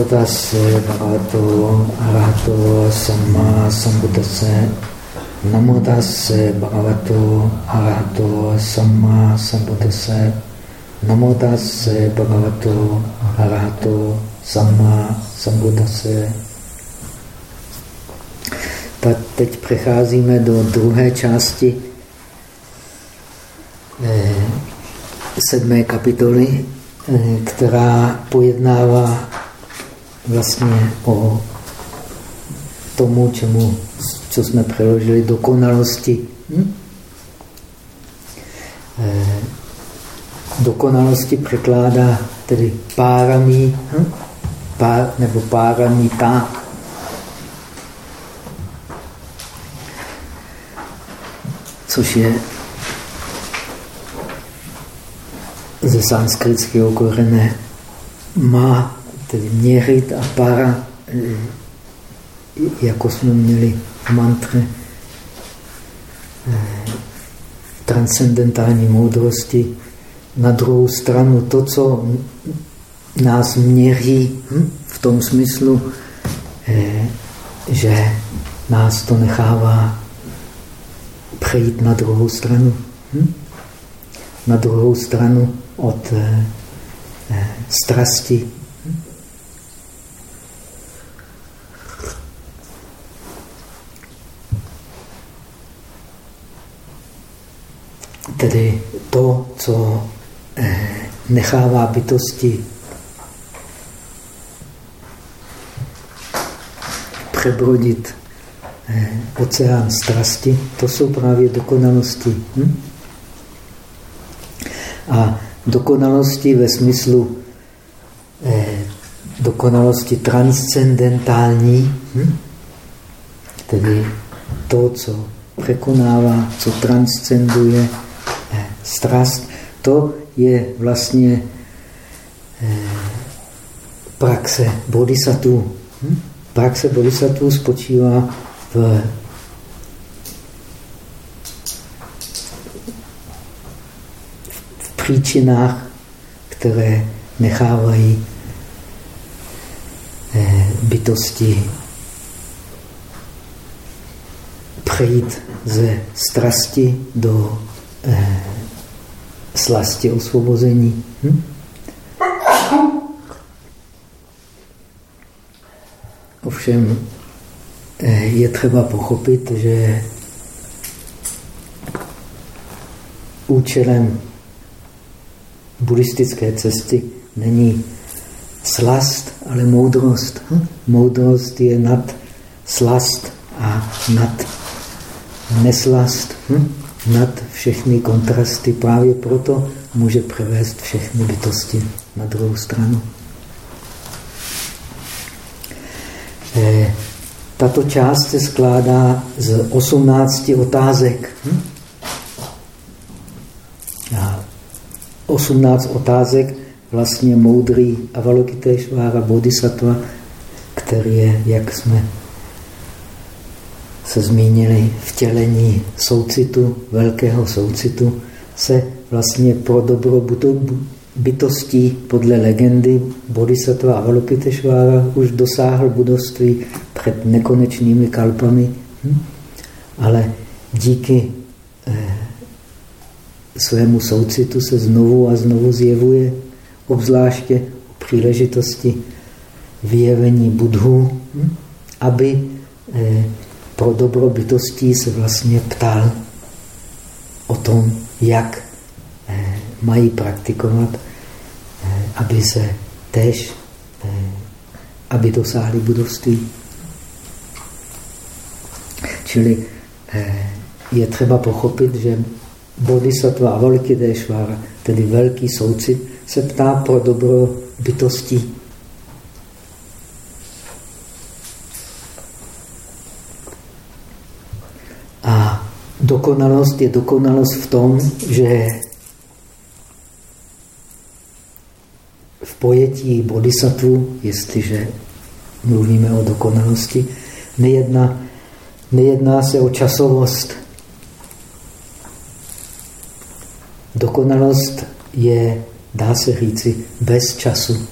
Namo tase bhagavato arahato samma sambuddhase. Namo tase bhagavato arahato samma sambuddhase. Namo tase bhagavato arahato samma sambuddhase. Tak teď přecházíme do druhé části eh, sedmé kapitoly, eh, která pojednává vlastně o tomu, čemu, co jsme přeložili, dokonalosti. Hm? Eh, dokonalosti překládá tedy páramí, hm? Pár, nebo páramita. Což je ze sanskritského korene má tedy měřit a para, eh, jako jsme měli mantry eh, transcendentální moudrosti. Na druhou stranu to, co nás měří hm, v tom smyslu, eh, že nás to nechává přejít na druhou stranu. Hm? Na druhou stranu od strasti Tedy to, co eh, nechává bytosti přebrodit eh, oceán strasti, to jsou právě dokonalosti. Hm? A dokonalosti ve smyslu eh, dokonalosti transcendentální, hm? tedy to, co překonává, co transcenduje, strast, to je vlastně eh, praxe bodhisattva. Hm? Praxe bodhisattva spočívá v v příčinách, které nechávají eh, bytosti přejít ze strasti do eh, slasti osvobození. Hm? Ovšem eh, je třeba pochopit, že účelem buddhistické cesty není slast, ale moudrost. Hm? Moudrost je nad slast a nad neslast. Hm? Nad všechny kontrasty. Právě proto může převést všechny bytosti na druhou stranu. Eh, tato část se skládá z 18 otázek. Hm? A 18 otázek vlastně moudrý Avalokiteshvara Bodhisattva, který je, jak jsme se zmínili vtělení soucitu, velkého soucitu, se vlastně pro dobro bytostí podle legendy Bodhisattva Avalokiteshvara už dosáhl budovství před nekonečnými kalpami, hm? ale díky eh, svému soucitu se znovu a znovu zjevuje, obzvláště u příležitosti vyjevení budhu, hm? aby eh, pro dobro bytostí se vlastně ptal o tom, jak eh, mají praktikovat, eh, aby se tež, eh, aby dosáhli budovství. Čili je třeba pochopit, že Bodhisattva Avalokiteshvara, tedy velký soucit, se ptá pro dobro bytostí. Dokonalost je dokonalost v tom, že v pojetí bodhisattva, jestliže mluvíme o dokonalosti, nejedná, nejedná se o časovost. Dokonalost je, dá se říci, bez času.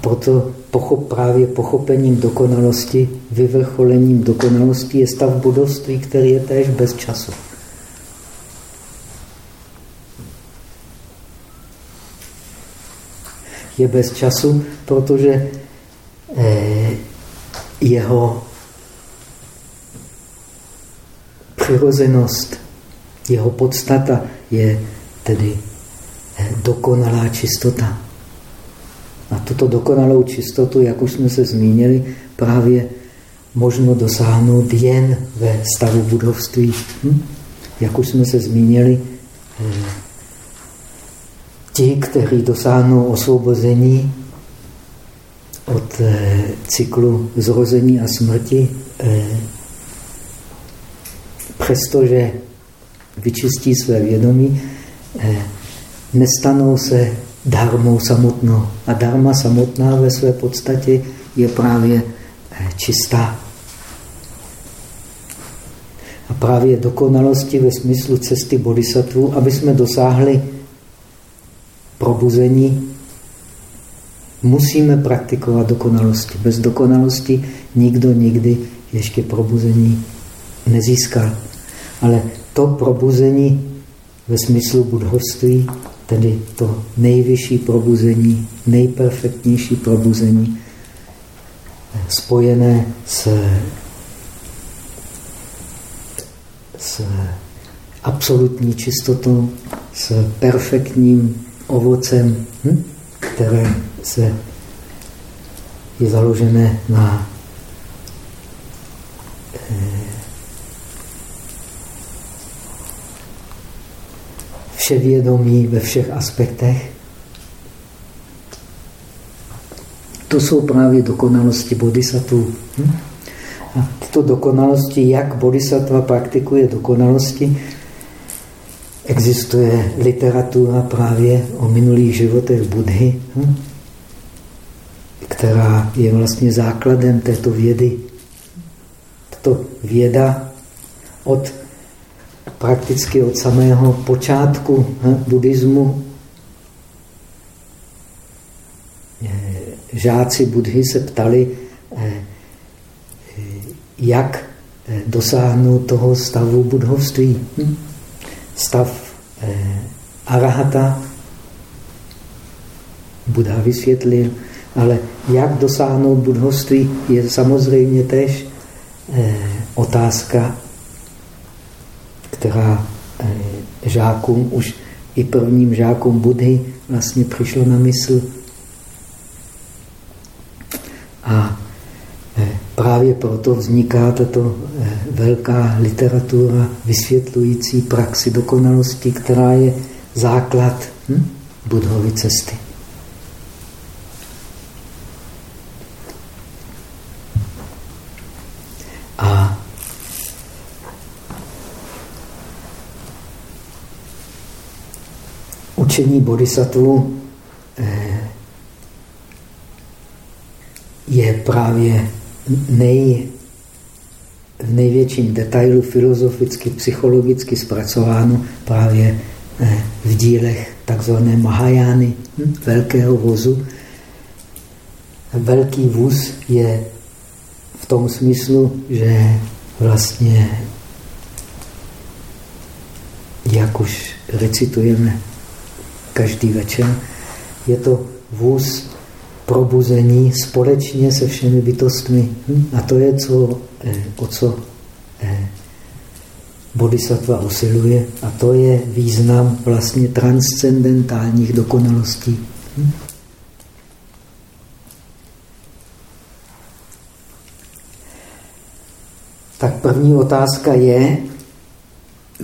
proto pochop, právě pochopením dokonalosti, vyvrcholením dokonalosti je stav budovství, který je též bez času. Je bez času, protože eh, jeho přirozenost, jeho podstata je tedy eh, dokonalá čistota. A tuto dokonalou čistotu, jak už jsme se zmínili, právě možno dosáhnout jen ve stavu budovství. Hm? Jak už jsme se zmínili, eh, ti, kteří dosáhnou osvobození od eh, cyklu zrození a smrti, přestože vyčistí své vědomí, eh, nestanou se dharmou samotnou. A dharma samotná ve své podstatě je právě eh, čistá. A právě dokonalosti ve smyslu cesty bodhisattva, aby jsme dosáhli probuzení, musíme praktikovat dokonalosti. Bez dokonalosti nikdo nikdy ještě probuzení nezískal. Ale to probuzení ve smyslu budhovství, tedy to nejvyšší probuzení, nejperfektnější probuzení, spojené s, s absolutní čistotou, s perfektním ovocem, hm? které se je založené na eh, vševědomí ve všech aspektech. To jsou právě dokonalosti bodhisattva. Hm? A tyto dokonalosti, jak bodhisattva praktikuje dokonalosti, existuje literatura právě o minulých životech Budhy, hm? která je vlastně základem této vědy. Tato věda od prakticky od samého počátku hm, buddhismu žáci Budhy se ptali, eh, jak eh, dosáhnout toho stavu budhovství. Hm? Stav eh, arahata Buddha vysvětlil, ale jak dosáhnout budhovství je samozřejmě tež otázka která eh, žákům, už i prvním žákům Budhy vlastně přišlo na mysl. A eh, právě proto vzniká tato eh, velká literatura vysvětlující praxi dokonalosti, která je základ hm, Budhovy cesty. Učení bodhisattva eh, je právě nej, v největším detailu filozoficky, psychologicky zpracováno právě eh, v dílech takzvané Mahajány, hm, velkého vozu. Velký vůz je v tom smyslu, že vlastně, jak už recitujeme každý večer. Je to vůz probuzení společně se všemi bytostmi. Hm? A to je, co, eh, o co eh, bodhisattva usiluje. A to je význam vlastně transcendentálních dokonalostí. Hm? Tak první otázka je,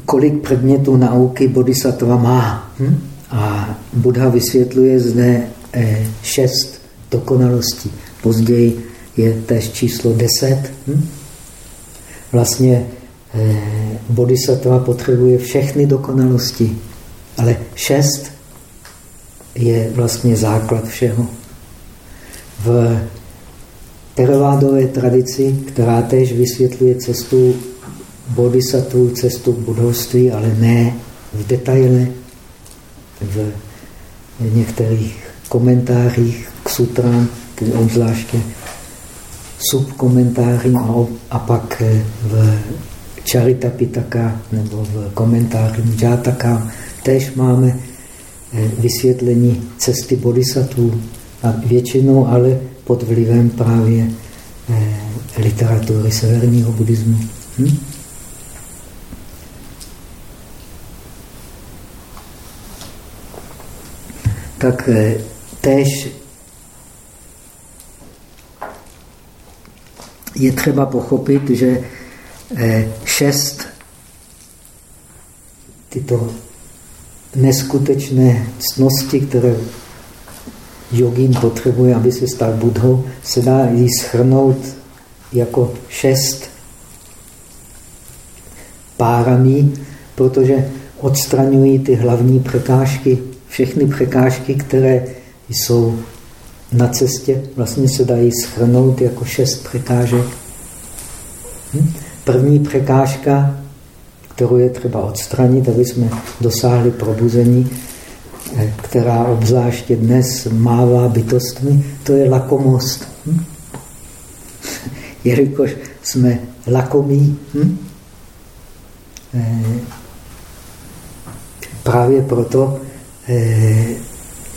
kolik předmětů nauky bodhisattva má. Hm? A Buddha vysvětluje zde eh, šest dokonalostí. Později je též číslo deset. Hm? Vlastně eh, bodhisattva potřebuje všechny dokonalosti, ale šest je vlastně základ všeho. V teravádové tradici, která též vysvětluje cestu bodhisattva, cestu budovství, ale ne v detaile, v některých komentářích k sutrám obzvláště subkomentáři a, a pak eh, v Charita Pitaka nebo v komentáři Jataka tež máme eh, vysvětlení cesty bodhisattvů a většinou ale pod vlivem právě eh, literatury severního buddhismu. Hm? Tak též je třeba pochopit, že eh, šest tyto neskutečné cnosti, které jogín potřebuje, aby se stal budhou, se dá jí schrnout jako šest párami, protože odstraňují ty hlavní překážky, všechny překážky, které jsou na cestě vlastně se dají schrnout jako šest překážek. Hm? První překážka, kterou je třeba odstranit, aby jsme dosáhli probuzení, eh, která obzvláště dnes mává bytostmi, to je lakomost. Hm? Jelikož jsme lakomí, hm? Eh, právě proto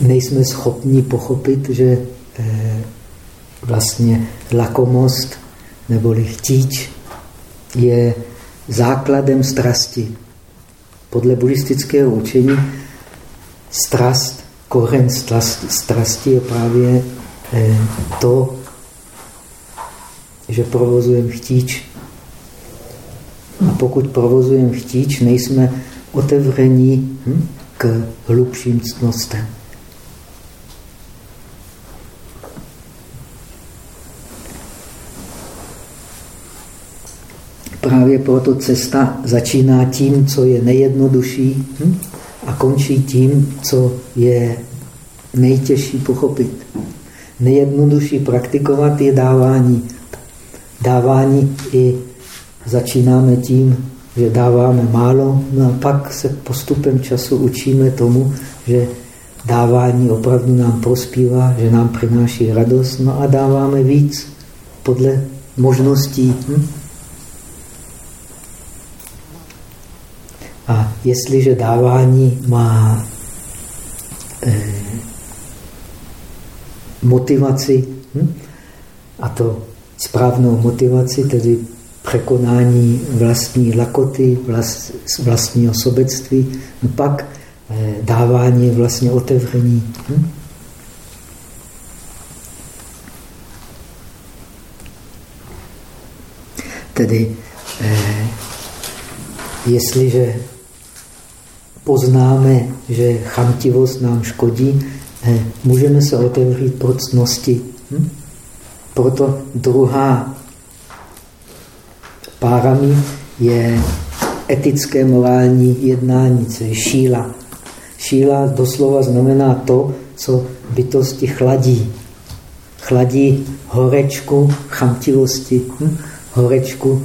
nejsme schopni pochopit, že eh, vlastně lakomost neboli chtíč je základem strasti. Podle buddhistického učení strast, koren strasti je právě eh, to, že provozujeme chtíč. A pokud provozujeme chtíč, nejsme otevření hm, k hlubším ctnostem. Právě proto cesta začíná tím, co je nejjednodušší hm? a končí tím, co je nejtěžší pochopit. Nejjednodušší praktikovat je dávání. Dávání i začínáme tím, že dáváme málo, no a pak se postupem času učíme tomu, že dávání opravdu nám prospívá, že nám přináší radost, no a dáváme víc podle možností. Hm? A jestliže dávání má eh, motivaci, hm? a to správnou motivaci, tedy překonání vlastní lakoty, vlast, vlastního sobectví, no pak eh, dávání vlastně otevření. Hm? Tedy, eh, jestliže poznáme, že chamtivost nám škodí, eh, můžeme se otevřít pro. Hm? Proto druhá párami je etické morální jednání, co je šíla. Šíla doslova znamená to, co bytosti chladí. Chladí horečku chamtivosti, hm? horečku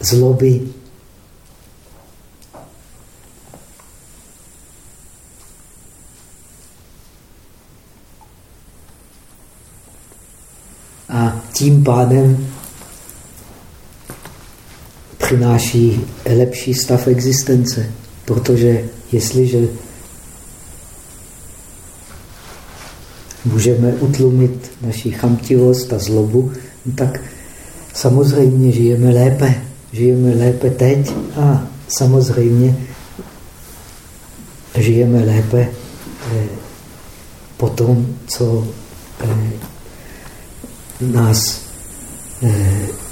zloby, a tím pádem přináší lepší stav existence. Protože jestliže můžeme utlumit naši chamtivost a zlobu, tak samozřejmě žijeme lépe. Žijeme lépe teď a samozřejmě žijeme lépe eh, po tom, co eh, nás eh,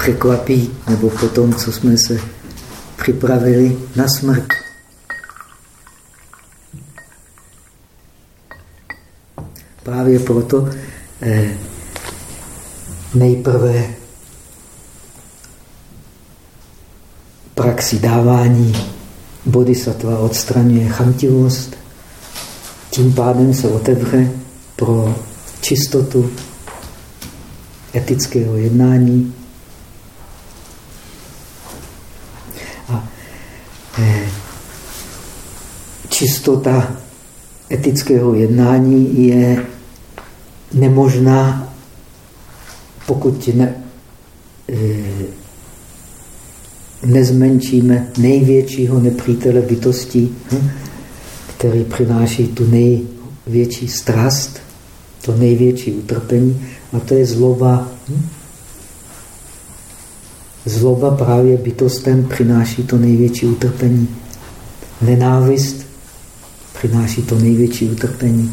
překvapí, nebo po tom, co jsme se připravili na smrt. Právě proto eh, nejprve praxi dávání bodhisattva odstraňuje chamtivost, tím pádem se otevře pro čistotu etického jednání. A eh, čistota etického jednání je nemožná, pokud ne, eh, nezmenšíme největšího nepřítele bytostí, hm, který přináší tu největší strast, to největší utrpení, a to je zloba. Zloba právě bytostem přináší to největší utrpení. Nenávist přináší to největší utrpení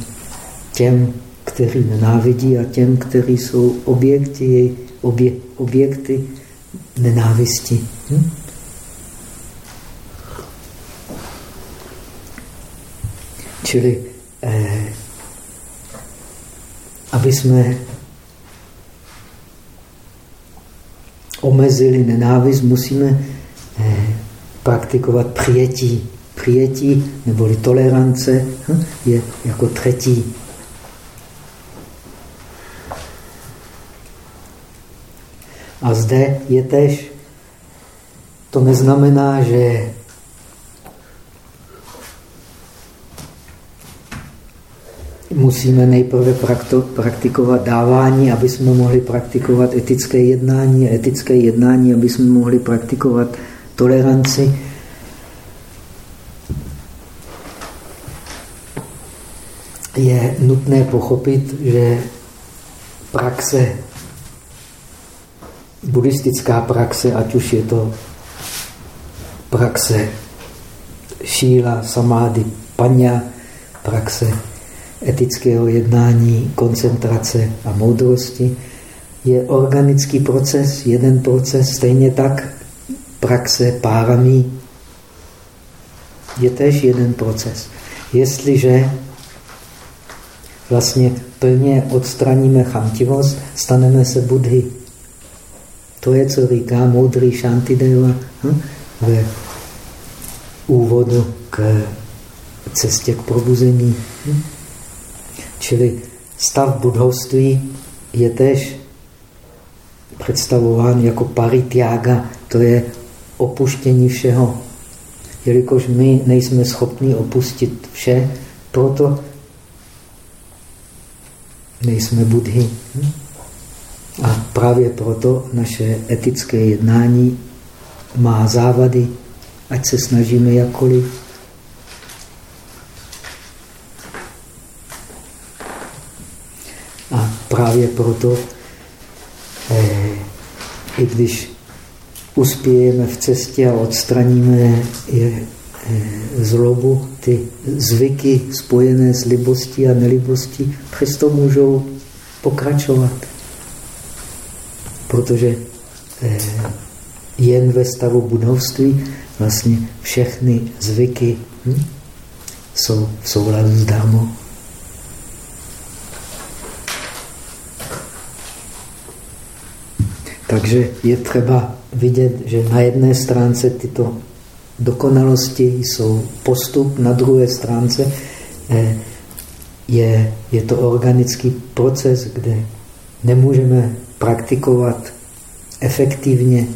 těm, kteří nenávidí a těm, kteří jsou objekty, obje, objekty nenávisti. Hm? Čili, eh, aby jsme omezili nenávist, musíme eh, praktikovat přijetí. Přijetí neboli tolerance hm, je jako třetí. A zde je tež, to neznamená, že musíme nejprve praktikovat dávání, aby jsme mohli praktikovat etické jednání, etické jednání, aby jsme mohli praktikovat toleranci. Je nutné pochopit, že praxe, buddhistická praxe, ať už je to praxe šíla, samády, panya, praxe etického jednání, koncentrace a moudrosti, je organický proces, jeden proces, stejně tak praxe páramí je tež jeden proces. Jestliže vlastně plně odstraníme chamtivost, staneme se budhy. To je, co říká moudrý Shantideva hm? ve úvodu k cestě k probuzení. Hm? Čili stav budhovství je tež představován jako paritiága, to je opuštění všeho. Jelikož my nejsme schopni opustit vše, proto nejsme budhy. A právě proto naše etické jednání má závady, ať se snažíme jakkoliv. Právě proto, eh, i když uspějeme v cestě a odstraníme je, eh, zlobu, ty zvyky spojené s libostí a nelibostí, přesto můžou pokračovat. Protože eh, jen ve stavu budovství vlastně všechny zvyky hm, jsou v souladu s dharmou. Takže je třeba vidět, že na jedné stránce tyto dokonalosti jsou postup, na druhé stránce eh, je, je to organický proces, kde nemůžeme praktikovat efektivně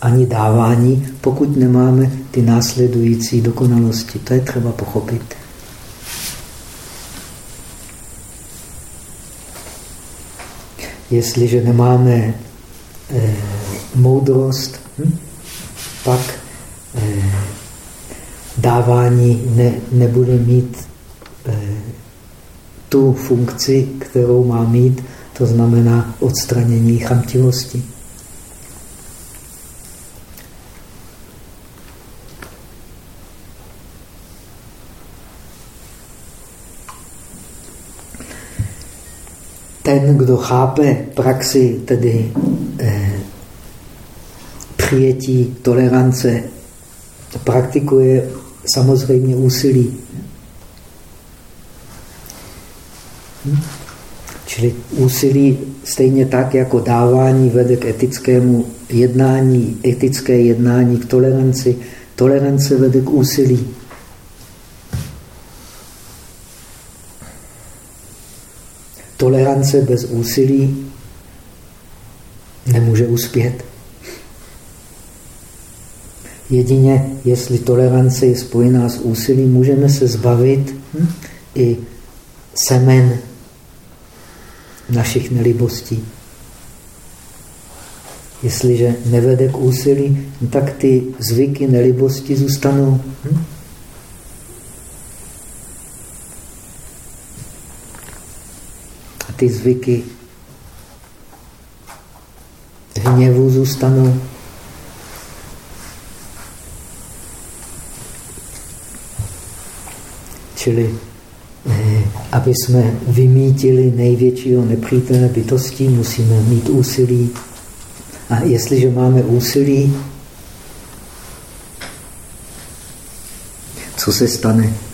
ani dávání, pokud nemáme ty následující dokonalosti. To je třeba pochopit. Jestliže nemáme eh, moudrost, hm? pak eh, dávání ne, nebude mít eh, tu funkci, kterou má mít, to znamená odstranění chamtivosti. Ten, kdo chápe praxi, tedy eh, přijetí, tolerance, praktikuje samozřejmě úsilí. Hm? Čili úsilí stejně tak, jako dávání vede k etickému jednání, etické jednání k toleranci. Tolerance vede k úsilí. Tolerance bez úsilí nemůže uspět. Jedině, jestli tolerance je spojená s úsilím, můžeme se zbavit hm, i semen našich nelibostí. Jestliže nevede k úsilí, tak ty zvyky nelibosti zůstanou. Hm? Ty zvyky hněvu zůstanou. Čili eh, aby jsme vymítili největšího nepřítele bytostí, musíme mít úsilí. A jestliže máme úsilí, co se stane?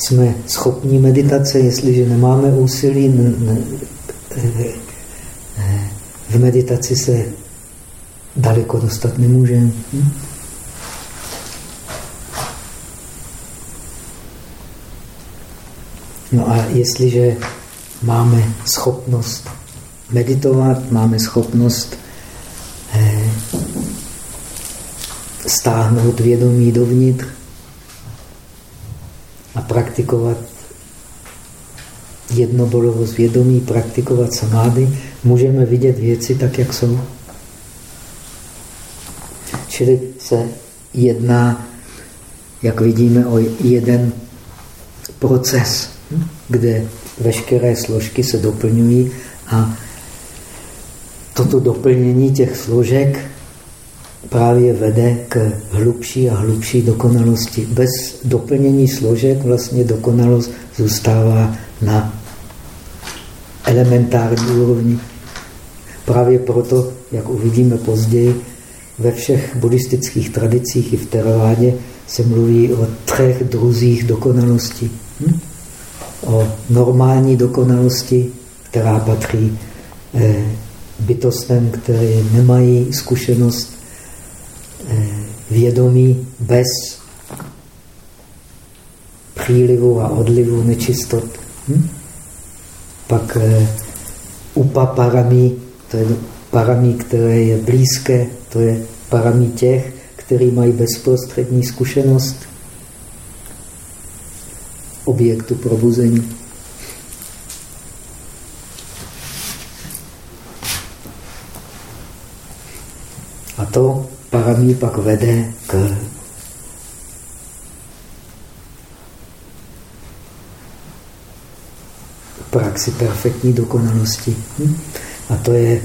Jsme schopni meditace, jestliže nemáme úsilí, v meditaci se daleko dostat nemůžeme. Hm? No a jestliže máme schopnost meditovat, máme schopnost eh, stáhnout vědomí dovnitř a praktikovat jednobolovost vědomí, praktikovat samády, můžeme vidět věci tak, jak jsou. Čili se jedná, jak vidíme, o jeden proces kde veškeré složky se doplňují a toto doplnění těch složek právě vede k hlubší a hlubší dokonalosti. Bez doplnění složek vlastně dokonalost zůstává na elementární úrovni. Právě proto, jak uvidíme později, ve všech buddhistických tradicích i v teravádě se mluví o třech druzích dokonalosti. Hm? o normální dokonalosti, která patří eh, bytostem, které nemají zkušenost vědomí bez přílivu a odlivu nečistot. Hm? Pak eh, upa paramí, to je paramí, které je blízké, to je paramí těch, kteří mají bezprostřední zkušenost objektu probuzení. A to paramí pak vede k praxi perfektní dokonalosti. Hm? A to je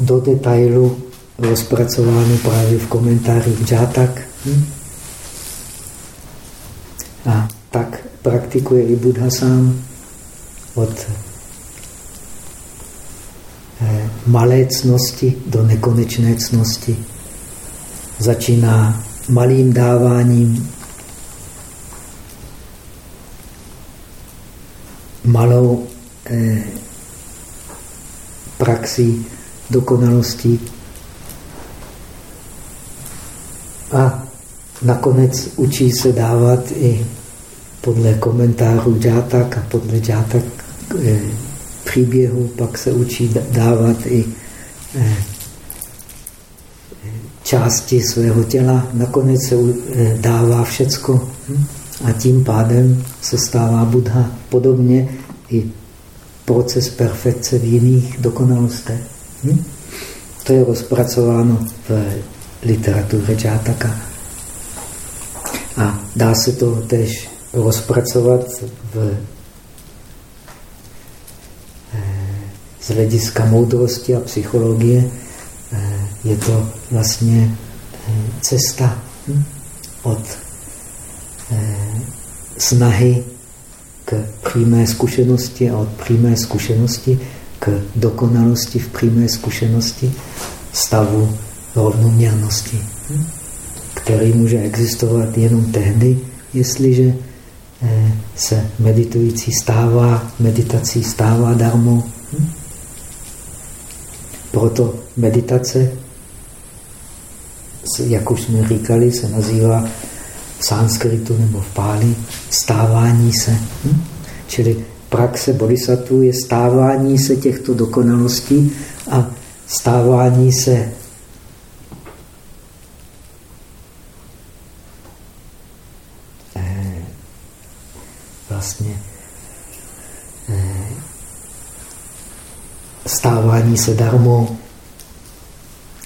do detailu rozpracováno právě v komentářích Džátak. Hm? A tak praktikuje i Buddha sám od eh, malé cnosti do nekonečné cnosti. Začíná malým dáváním, malou eh, praxí dokonalosti. A nakonec učí se dávat i podle komentářů džátak a podle džátak eh, příběhu pak se učí dávat i eh, části svého těla. Nakonec se eh, dává všecko hm? a tím pádem se stává Buddha. Podobně i proces perfekce v jiných dokonalostech. Hm? To je rozpracováno v literatuře džátaka. A dá se to tež rozpracovat v, eh, z hlediska moudrosti a psychologie. Eh, je to vlastně eh, cesta hm, od snahy k přímé zkušenosti a od přímé zkušenosti k dokonalosti v přímé zkušenosti stavu rovnoměrnosti, hm, který může existovat jenom tehdy, jestliže Eh, se meditující stává, meditací stává darmo. Hm? Proto meditace, jak už jsme říkali, se nazývá v sanskritu nebo v páli stávání se. Hm? Čili praxe bodhisattva je stávání se těchto dokonalostí a stávání se vlastně eh, stávání se darmou.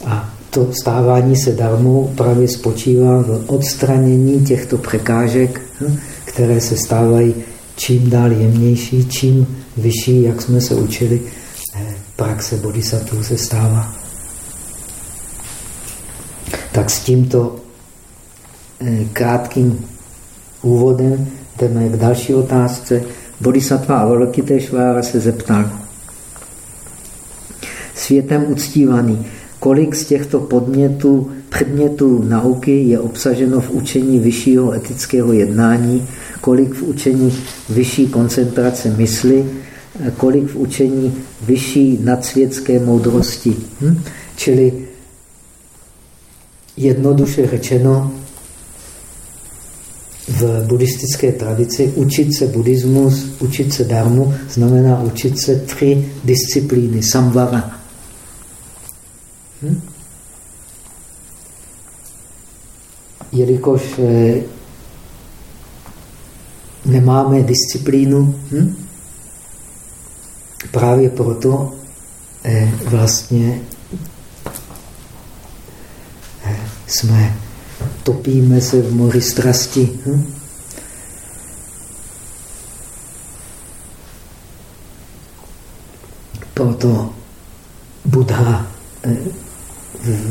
A to stávání se darmou právě spočívá v odstranění těchto překážek, hm, které se stávají čím dál jemnější, čím vyšší, jak jsme se učili, eh, praxe bodhisattva se stává. Tak s tímto eh, krátkým úvodem jdeme k další otázce. Bodhisattva Avalokiteshvara se zeptal. Světem uctívaný, kolik z těchto podmětů, předmětů nauky je obsaženo v učení vyššího etického jednání, kolik v učení vyšší koncentrace mysli, kolik v učení vyšší nadsvětské moudrosti. Hm? Čili jednoduše řečeno, v buddhistické tradici učit se buddhismus, učit se darmu, znamená učit se tři disciplíny, samvara. Hm? Jelikož eh, nemáme disciplínu, hm? právě proto eh, vlastně eh, jsme, topíme se v moři strasti. Hm? Proto Buddha, eh,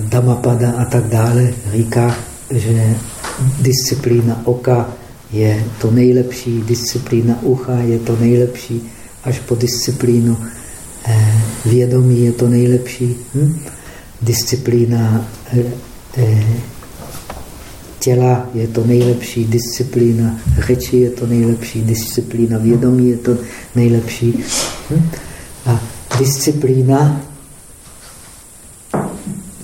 Dhammapada a tak dále říká, že disciplína oka je to nejlepší, disciplína ucha je to nejlepší, až po disciplínu eh, vědomí je to nejlepší, hm? disciplína eh, eh, těla je to nejlepší, disciplína řeči je to nejlepší, disciplína vědomí je to nejlepší. Hm? A disciplína,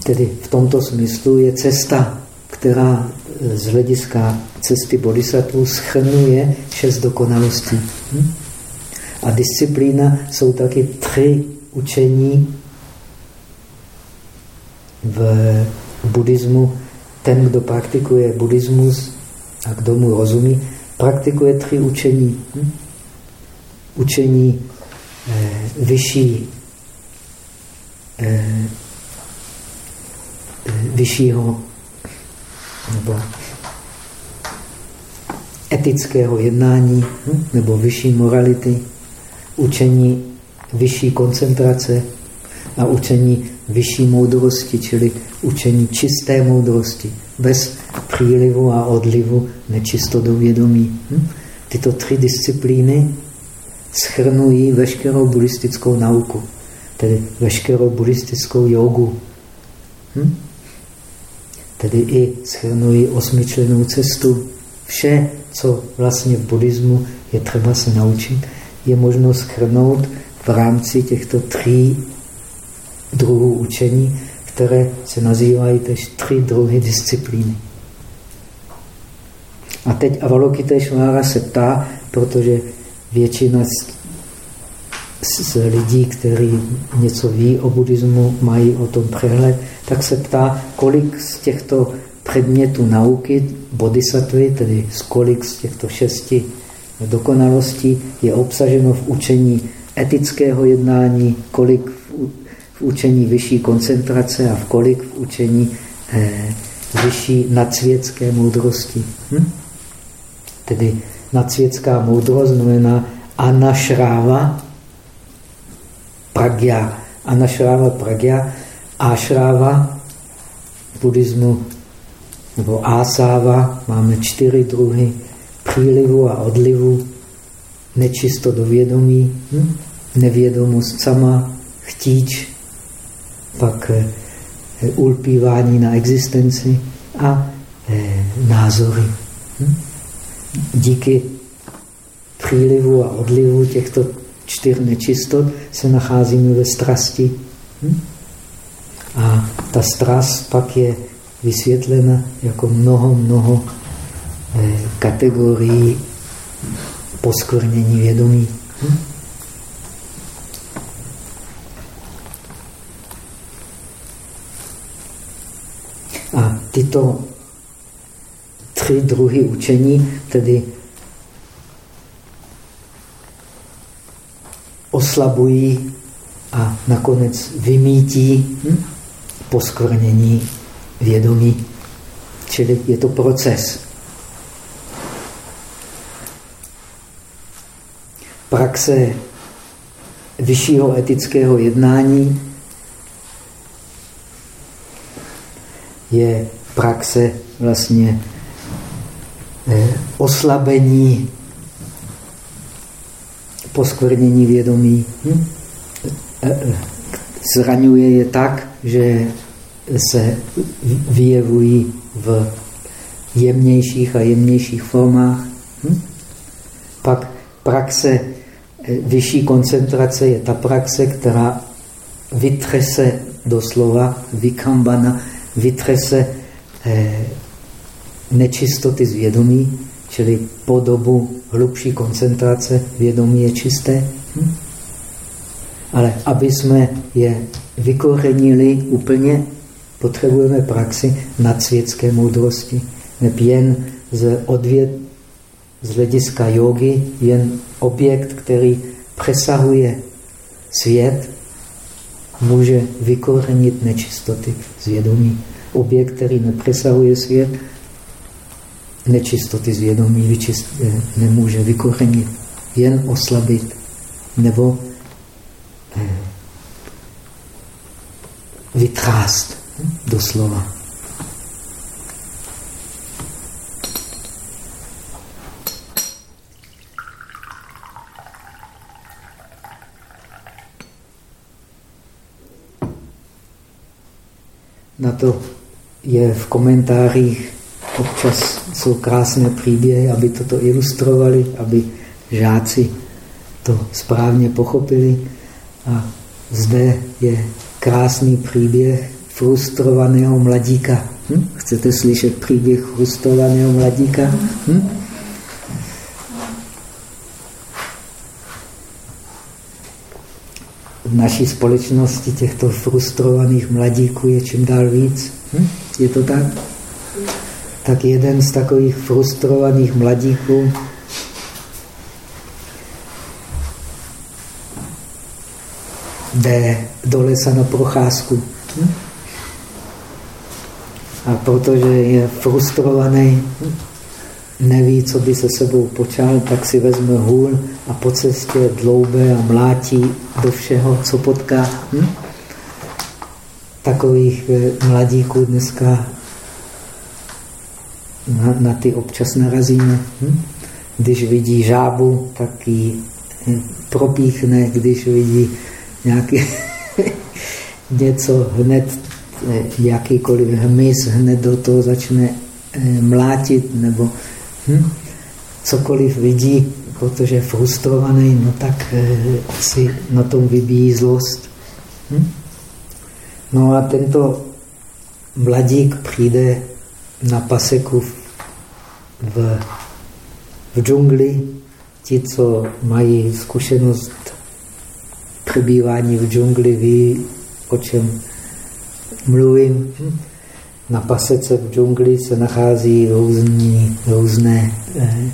tedy v tomto smyslu, je cesta, která z hlediska cesty bodhisattva schrnuje šest dokonalostí. Hm? A disciplína jsou taky tři učení v buddhismu. Ten, kdo praktikuje buddhismus a kdo mu rozumí, praktikuje tři učení. Hm? Učení eh, vyšší, eh vyššího nebo etického jednání hm? nebo vyšší morality, učení vyšší koncentrace a učení vyšší moudrosti, čili učení čisté moudrosti, bez přílivu a odlivu nečistotou vědomí. Hm? Tyto tři disciplíny schrnují veškerou buddhistickou nauku, tedy veškerou buddhistickou jogu. Hm? Tedy i schrnují osmičlenou cestu. Vše, co vlastně v buddhismu je třeba se naučit, je možno schrnout v rámci těchto tří druhů učení, které se nazývají tež tři druhy disciplíny. A teď Avalokiteshvara se ptá, protože většina z, lidí, kteří něco ví o buddhismu, mají o tom přehled, tak se ptá, kolik z těchto předmětů nauky bodhisattvy, tedy z kolik z těchto šesti dokonalostí je obsaženo v učení etického jednání, kolik v učení vyšší koncentrace a v kolik v učení eh, vyšší nadsvětské moudrosti. Hm? Tedy nadsvětská moudrost znamená anašráva pragya. Anašráva pragya, ašráva v buddhismu nebo ásáva, máme čtyři druhy přílivu a odlivu, nečisto do vědomí, hm? nevědomost sama, chtíč, pak eh, ulpívání na existenci a eh, názory. Hm? Díky přílivu a odlivu těchto čtyř nečistot se nacházíme ve strasti. Hm? A ta strast pak je vysvětlena jako mnoho, mnoho eh, kategorií poskvrnění vědomí. Hm? A tyto tři druhy učení, tedy oslabují a nakonec vymítí hm, poskvrnění vědomí. Čili je to proces. Praxe vyššího etického jednání je praxe vlastně eh, oslabení poskvrnění vědomí. Hm? Eh, eh, zraňuje je tak, že se vyjevují v jemnějších a jemnějších formách. Hm? Pak praxe vyšší koncentrace je ta praxe, která vytřese doslova, vykambana, vytřese nečistoty z vědomí, čili po dobu hlubší koncentrace vědomí je čisté. Hm? Ale aby jsme je vykorenili úplně, potřebujeme praxi nadsvětské moudrosti. Neb jen z odvět, z hlediska jogy, jen objekt, který přesahuje svět, může vykorenit nečistoty z vědomí. Objekt, který nepřesahuje svět, nečistoty z vědomí vyčist, eh, nemůže vykorenit, jen oslabit nebo eh, vytrást, doslova. Na to je v komentářích občas jsou krásné příběhy, aby toto ilustrovali, aby žáci to správně pochopili. A zde je krásný příběh frustrovaného mladíka. Hm? Chcete slyšet příběh frustrovaného mladíka? Hm? v naší společnosti těchto frustrovaných mladíků je čím dál víc. Hm? Je to tak? Tak jeden z takových frustrovaných mladíků jde do lesa na procházku. A protože je frustrovaný, neví, co by se sebou počal, tak si vezme hůl a po cestě dloube a mlátí do všeho, co potká. Hm? Takových eh, mladíků dneska na, na ty občas narazíme. Hm? Když vidí žábu, tak ji hm, propíchne, když vidí nějaký něco hned, eh, jakýkoliv hmyz, hned do toho začne eh, mlátit, nebo hm? cokoliv vidí, protože je frustrovaný, no tak eh, si na tom vybíjí zlost. Hm? No a tento mladík přijde na paseku v, v, v džungli. Ti, co mají zkušenost přebývání v džungli, ví, o čem mluvím. Na pasece v džungli se nachází různý, různé eh,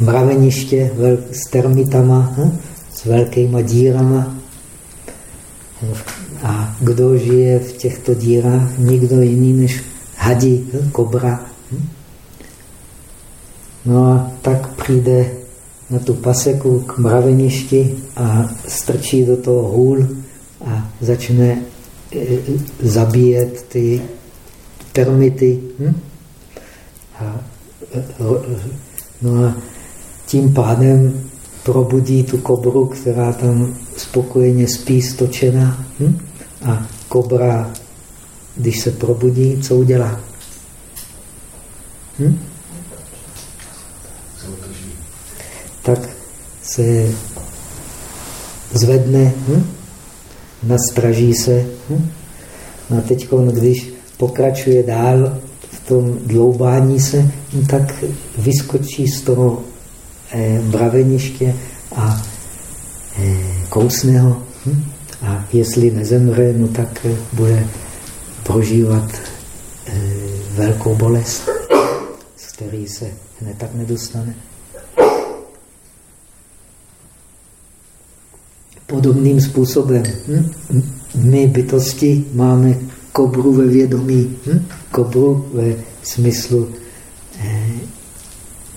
mraveniště s termitama, hm? s velkýma dírama. A kdo žije v těchto dírách? Nikdo jiný než hadí, hm? kobra. No a tak přijde na tu paseku k mraveništi a strčí do toho hůl a začne eh, zabíjet ty termity. Hm? A, no a tím pádem probudí tu kobru, která tam spokojeně spí stočená. Hm? A kobra, když se probudí, co udělá? Hm? Tak se zvedne, hm? nastraží se. Hm? No a teď, když pokračuje dál v tom dloubání se, tak vyskočí z toho eh, braveniště a eh, kousne ho. Hm? A jestli nezemře, no tak eh, bude prožívat eh, velkou bolest, z který se hned tak nedostane. Podobným způsobem. Hm? My bytosti máme kobru ve vědomí. Hm? Kobru ve smyslu eh,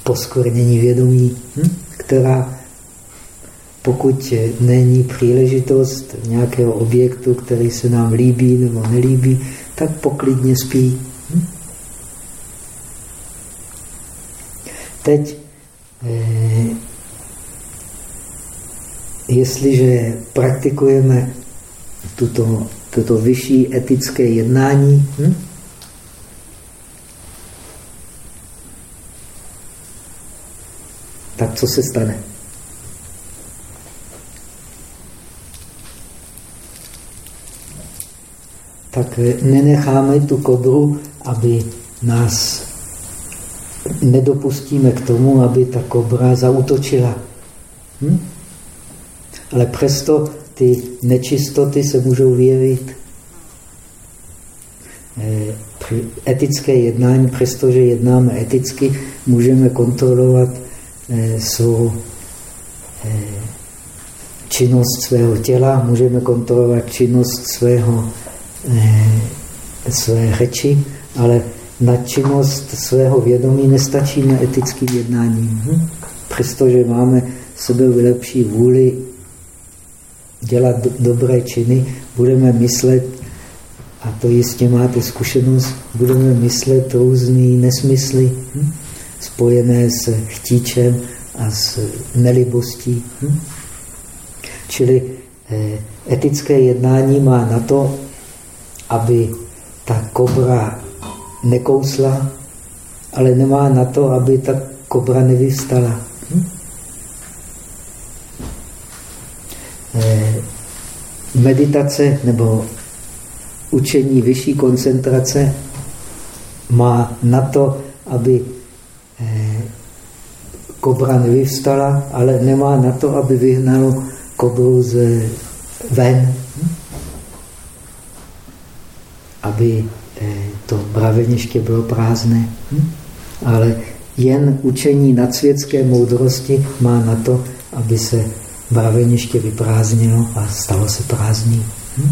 poskvrnění vědomí, hm? která pokud není příležitost nějakého objektu, který se nám líbí nebo nelíbí, tak poklidně spí. Hm? Teď, eh, jestliže praktikujeme tuto, toto vyšší etické jednání, hm? tak co se stane? tak nenecháme tu kobru, aby nás nedopustíme k tomu, aby ta kobra zautočila. Hm? Ale přesto ty nečistoty se můžou vyjevit. Eh, etické jednání, přestože jednáme eticky, můžeme kontrolovat eh, svou eh, činnost svého těla, můžeme kontrolovat činnost svého své řeči, ale na činnost svého vědomí nestačíme etickým jednáním. Hm? Přestože máme sebe lepší vůli dělat do, dobré činy, budeme myslet, a to jistě máte zkušenost, budeme myslet různý nesmysly, hm? spojené s chtíčem a s nelibostí. Hm? Čili eh, etické jednání má na to, aby ta kobra nekousla, ale nemá na to, aby ta kobra nevyvstala. Hm? Eh, meditace nebo učení vyšší koncentrace má na to, aby eh, kobra nevyvstala, ale nemá na to, aby vyhnalo kobru z ven aby eh, to braveniště bylo prázdné. Hm? Ale jen učení nadsvětské moudrosti má na to, aby se braveniště vyprázdnilo a stalo se prázdný. Hm?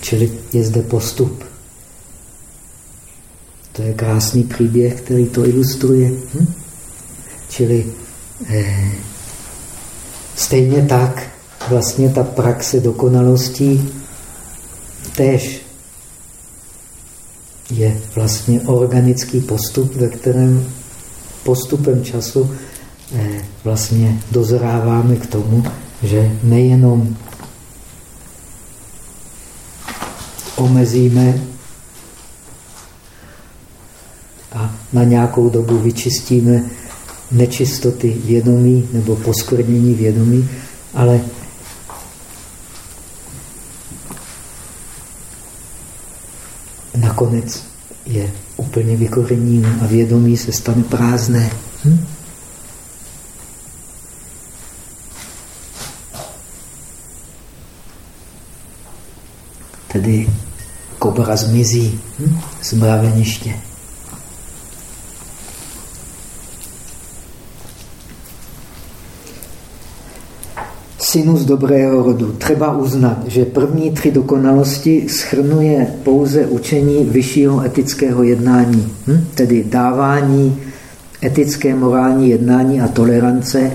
Čili je zde postup. To je krásný příběh, který to ilustruje. Hm? Čili eh, stejně tak vlastně ta praxe dokonalostí tež je vlastně organický postup, ve kterém postupem času vlastně dozráváme k tomu, že nejenom omezíme a na nějakou dobu vyčistíme nečistoty vědomí nebo poskvrnění vědomí, ale nakonec je úplně vykořením a vědomí se stane prázdné. Hm? Tedy kobra zmizí hm? z mraveniště. synus dobrého rodu. Třeba uznat, že první tři dokonalosti schrnuje pouze učení vyššího etického jednání, hm? tedy dávání, etické morální jednání a tolerance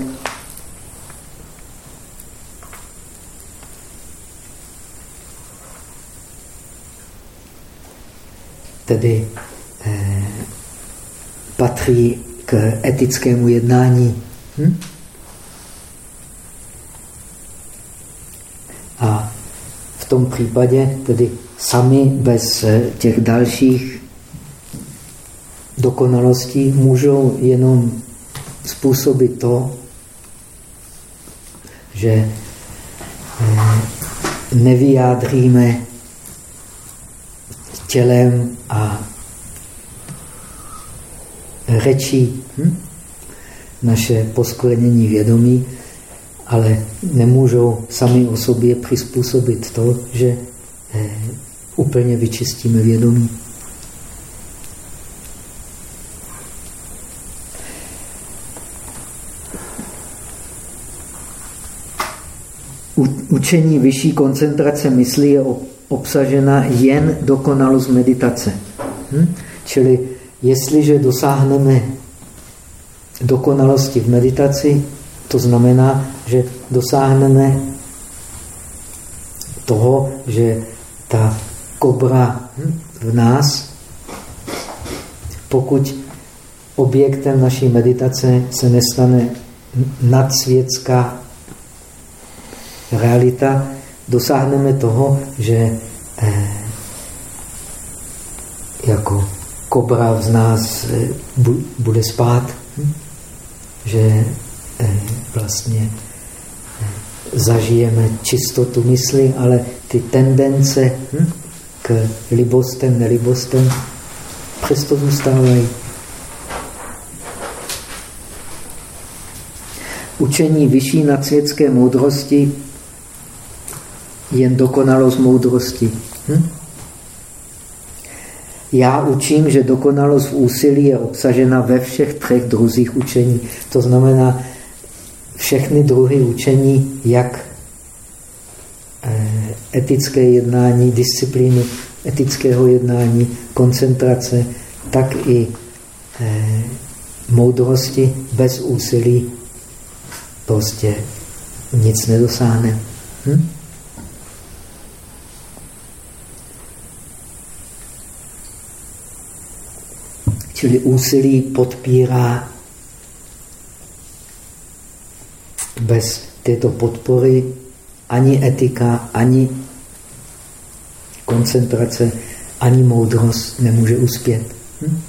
tedy eh, patří k etickému jednání. Hm? A v tom případě tedy sami bez eh, těch dalších dokonalostí můžou jenom způsobit to, že eh, nevyjádříme tělem a řečí hm? naše posklenění vědomí, ale nemůžou sami o sobě přizpůsobit to, že eh, úplně vyčistíme vědomí. učení vyšší koncentrace mysli je obsažena jen dokonalost meditace. Hm? Čili jestliže dosáhneme dokonalosti v meditaci, to znamená, že dosáhneme toho, že ta kobra hm, v nás, pokud objektem naší meditace se nestane nadsvětská realita, dosáhneme toho, že eh, jako kobra v nás eh, bude spát, hm? že eh, vlastně eh, zažijeme čistotu mysli, ale ty tendence hm? k libostem, nelibostem přesto zůstávají. Učení vyšší nadsvětské moudrosti jen dokonalost moudrosti. Hm? Já učím, že dokonalost v úsilí je obsažena ve všech třech druzích učení. To znamená, všechny druhy učení, jak eh, etické jednání, disciplíny etického jednání, koncentrace, tak i eh, moudrosti bez úsilí prostě nic nedosáhne. Hm? Čili úsilí podpírá bez této podpory ani etika, ani koncentrace, ani moudrost nemůže uspět. Hm?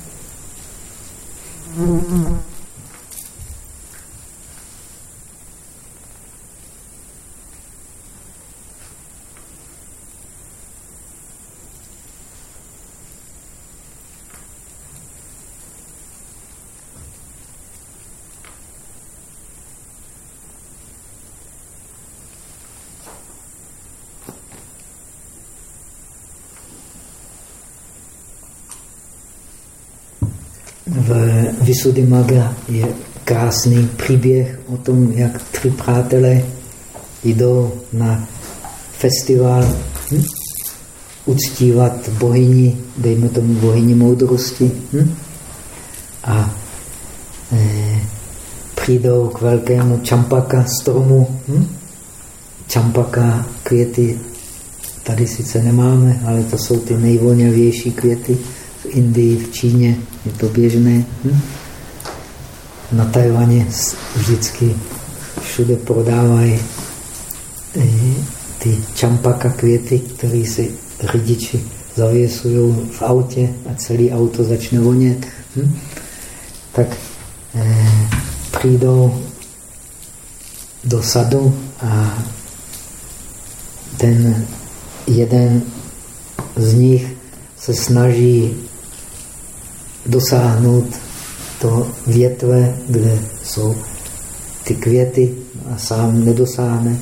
Visuddhimagga je krásný příběh o tom, jak tři přátelé jdou na festival hm? uctívat bohyni, dejme tomu bohyni moudrosti. Hm? A eh, přijdou k velkému čampaka stromu. Hm? Čampaka květy tady sice nemáme, ale to jsou ty nejvoněvější květy v Indii, v Číně, je to běžné. Hm? Na Tajvaně vždycky všude prodávají eh, ty čampaka květy, které si řidiči zavěsují v autě a celý auto začne vonět. Hm? Tak eh, přijdou do sadu a ten jeden z nich se snaží dosáhnout to větve, kde jsou ty květy a sám nedosáhne,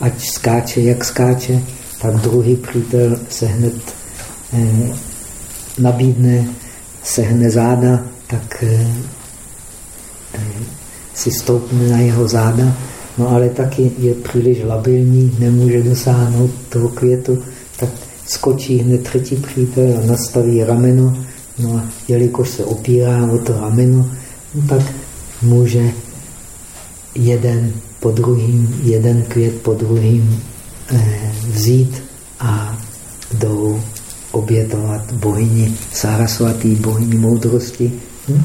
ať skáče, jak skáče, tak druhý přítel se hned eh, nabídne, sehne záda, tak eh, eh, si stoupne na jeho záda, no ale taky je příliš labilní, nemůže dosáhnout toho květu, tak skočí hned třetí přítel a nastaví rameno No a jelikož se opírá o to rameno, no tak může jeden po druhým, jeden květ po druhým eh, vzít a jdou obětovat bohyni Sarasvatý, bohyni moudrosti. Hm?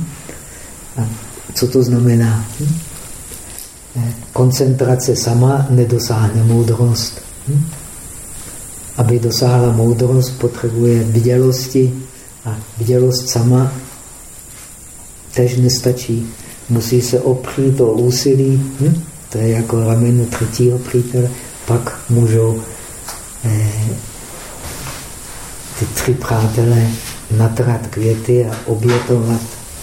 A co to znamená? Hm? Eh, koncentrace sama nedosáhne moudrost. Hm? Aby dosáhla moudrost, potřebuje vidělosti, a bdělost sama tež nestačí. Musí se opřít o úsilí, hm? to je jako rameno třetího přítele, pak můžou eh, ty tři přátelé natrat květy a obětovat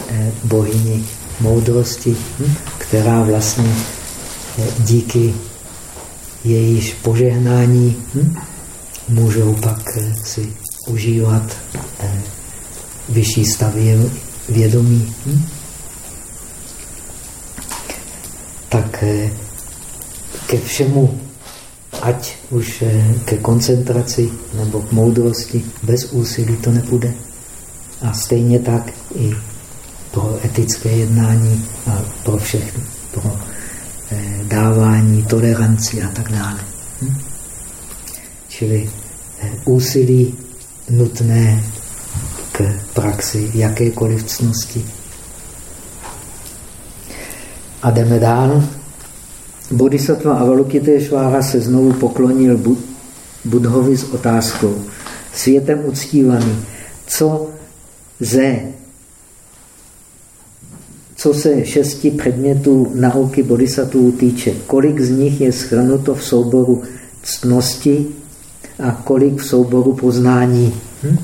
eh, bohyni moudrosti, hm? která vlastně eh, díky jejíž požehnání hm? můžou pak eh, si užívat eh, vyšší stavy vědomí. Hm? Tak eh, ke všemu ať už eh, ke koncentraci nebo k moudrosti, bez úsilí to nepůjde. A stejně tak i pro etické jednání a pro všechno, pro eh, dávání, toleranci a tak dále. Hm? Čili úsilí nutné k praxi jakékoliv cnosti. A jdeme dál. Bodhisattva Avalokiteshvára se znovu poklonil Budhovi s otázkou. Světem uctívaný, co ze co se šesti předmětů nauky bodhisattvů týče, kolik z nich je schrnuto v souboru ctnosti a kolik v souboru poznání. Hm?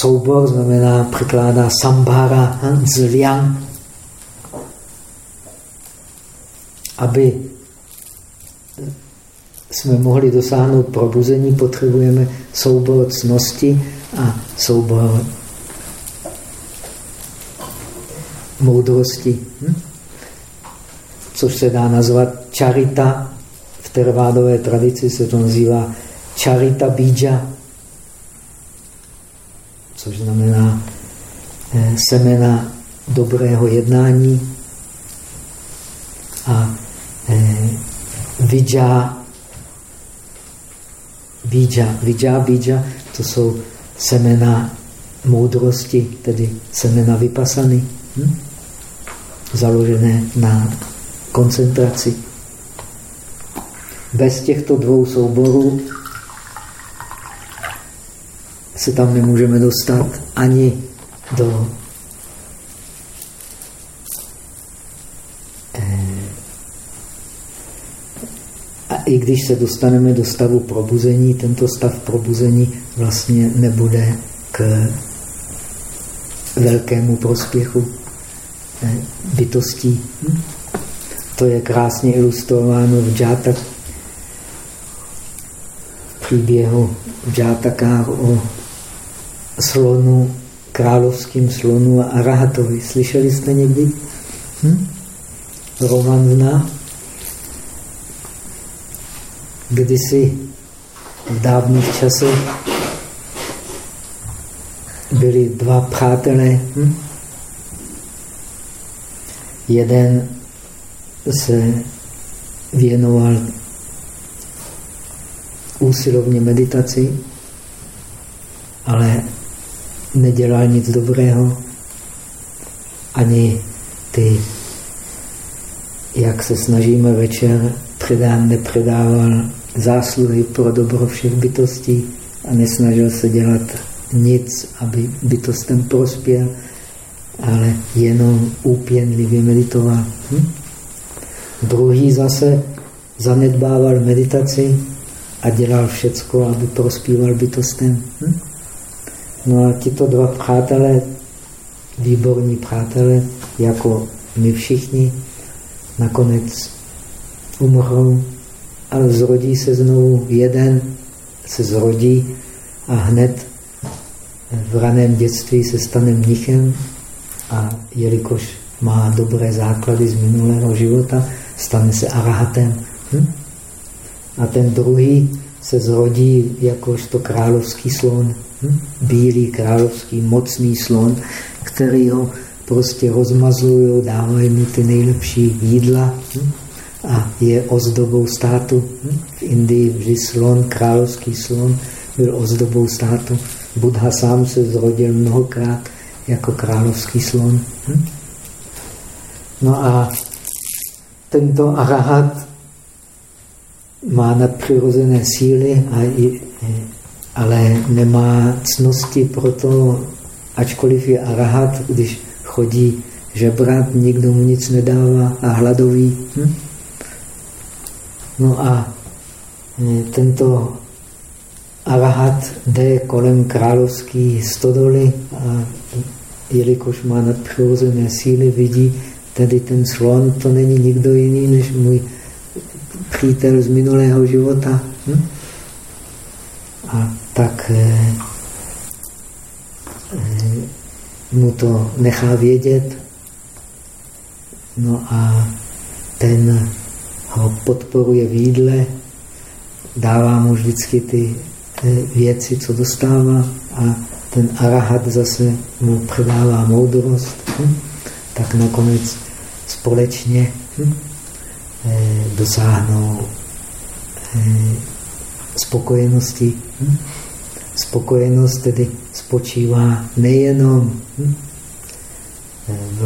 Soubor znamená, překládá sambhara, hm? zliang, aby jsme mohli dosáhnout probuzení, potřebujeme soubor cnosti a soubor moudrosti. Hm? Což se dá nazvat čarita. V tervádové tradici se to nazývá čarita bíja, což znamená eh, semena dobrého jednání a eh, vidža, vidža, vidža, vidža, to jsou semena moudrosti, tedy semena vypasany, hm? založené na koncentraci. Bez těchto dvou souborů se tam nemůžeme dostat ani do i když se dostaneme do stavu probuzení, tento stav probuzení vlastně nebude k velkému prospěchu eh, bytostí. Hm? To je krásně ilustrováno v džátak, příběhu v džátakách o slonu, královským slonu a arahatovi. Slyšeli jste někdy? Hm? Roman zná? kdysi v dávných časech byli dva přátelé. Hm? Jeden se věnoval úsilovně meditaci, ale nedělal nic dobrého. Ani ty, jak se snažíme večer, předán, nepředával zásluhy pro dobro všech bytostí a nesnažil se dělat nic, aby bytostem prospěl, ale jenom úpěnlivě meditoval. Hm? Druhý zase zanedbával meditaci a dělal všecko, aby prospíval bytostem. Hm? No a tito dva přátelé, výborní přátelé, jako my všichni, nakonec umřou ale zrodí se znovu jeden, se zrodí a hned v raném dětství se stane mnichem a jelikož má dobré základy z minulého života, stane se arahatem. Hm? A ten druhý se zrodí jakožto královský slon, hm? bílý královský mocný slon, který ho prostě rozmazlují, dávají mu ty nejlepší jídla. Hm? a je ozdobou státu. Hm? V Indii vždy slon, královský slon, byl ozdobou státu. Buddha sám se zrodil mnohokrát jako královský slon. Hm? No a tento arahat má nadpřirozené síly, a i, ale nemá cnosti, proto ačkoliv je arahat, když chodí žebrat, nikdo mu nic nedává a hladový. Hm? No a e, tento arahat jde kolem královské stodoly a jelikož má nadpřirozené síly, vidí, tady ten slon, to není nikdo jiný než můj přítel z minulého života. Hm? A tak eh, eh, mu to nechá vědět. No a ten ho podporuje v jídle, dává mu vždycky ty věci, co dostává a ten arahat zase mu předává moudrost, hm? tak nakonec společně hm? Eh, dosáhnou eh, spokojenosti. Hm? Spokojenost tedy spočívá nejenom hm? v,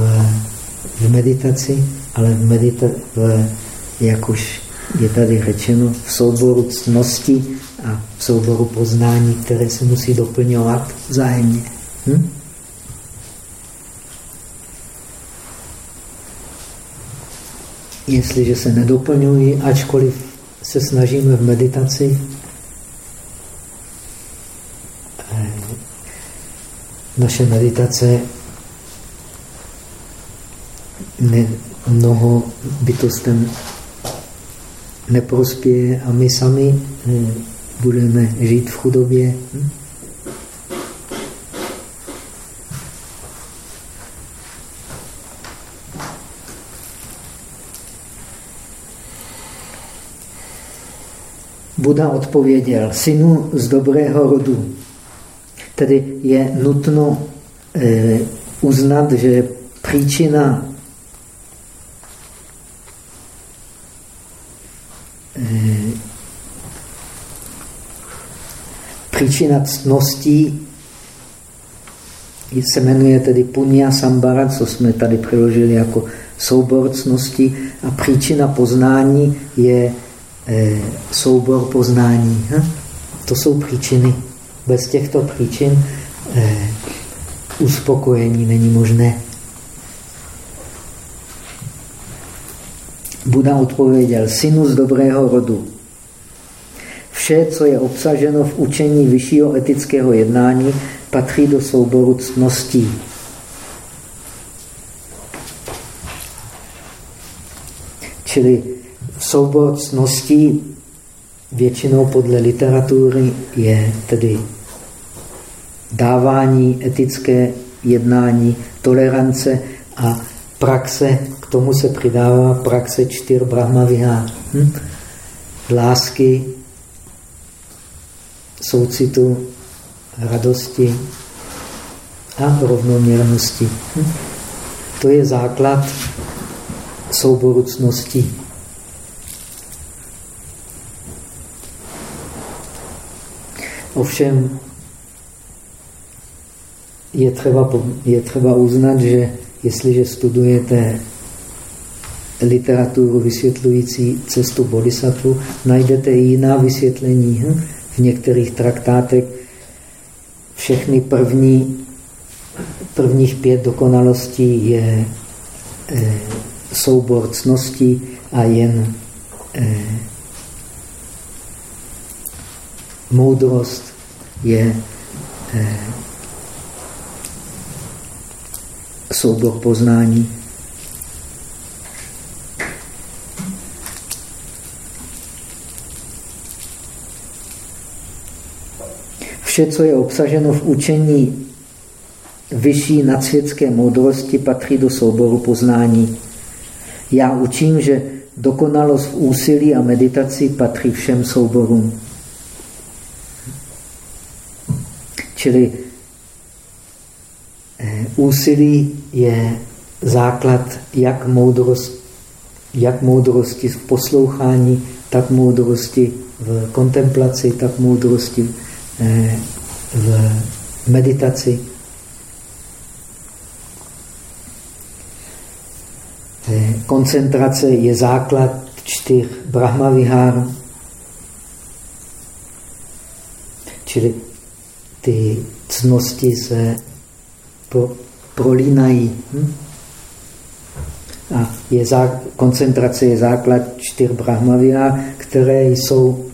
v meditaci, ale v medita v, jak už je tady řečeno, v souboru cnosti a v souboru poznání, které se musí doplňovat vzájemně. Hm? Jestliže se nedoplňují, ačkoliv se snažíme v meditaci eh, naše meditace ne, mnoho bytostem neprospěje a my sami eh, budeme žít v chudobě. Hm? Buda odpověděl, synu z dobrého rodu. Tedy je nutno eh, uznat, že příčina eh, příčina ctností se jmenuje tedy Punya Sambara, co jsme tady přeložili jako soubor ctností a příčina poznání je soubor poznání. Hm? To jsou příčiny. Bez těchto příčin eh, uspokojení není možné. Buda odpověděl, synu z dobrého rodu. Vše, co je obsaženo v učení vyššího etického jednání, patří do souboru ctností. Čili soubor cností většinou podle literatury je tedy dávání, etické jednání, tolerance a praxe, k tomu se přidává praxe čtyř brahmavihá. Hm? Lásky, soucitu, radosti a rovnoměrnosti. Hm? To je základ souboru Ovšem je třeba, je třeba uznat, že jestliže studujete literaturu vysvětlující cestu bodhisattva, najdete i jiná vysvětlení. Hm? V některých traktátech všechny první, prvních pět dokonalostí je e, soubor cností a jen e, moudrost je eh, soubor poznání. Vše, co je obsaženo v učení vyšší nadsvětské moudrosti, patří do souboru poznání. Já učím, že dokonalost v úsilí a meditaci patří všem souborům. Čili eh, úsilí je základ jak, moudrost, jak moudrosti v poslouchání, tak moudrosti v kontemplaci, tak moudrosti eh, v meditaci. Eh, koncentrace je základ čtyř brahmavihár, čili ty cnosti se pro, prolínají. Hm? A je zá, koncentrace je základ čtyř brahmavia, které jsou,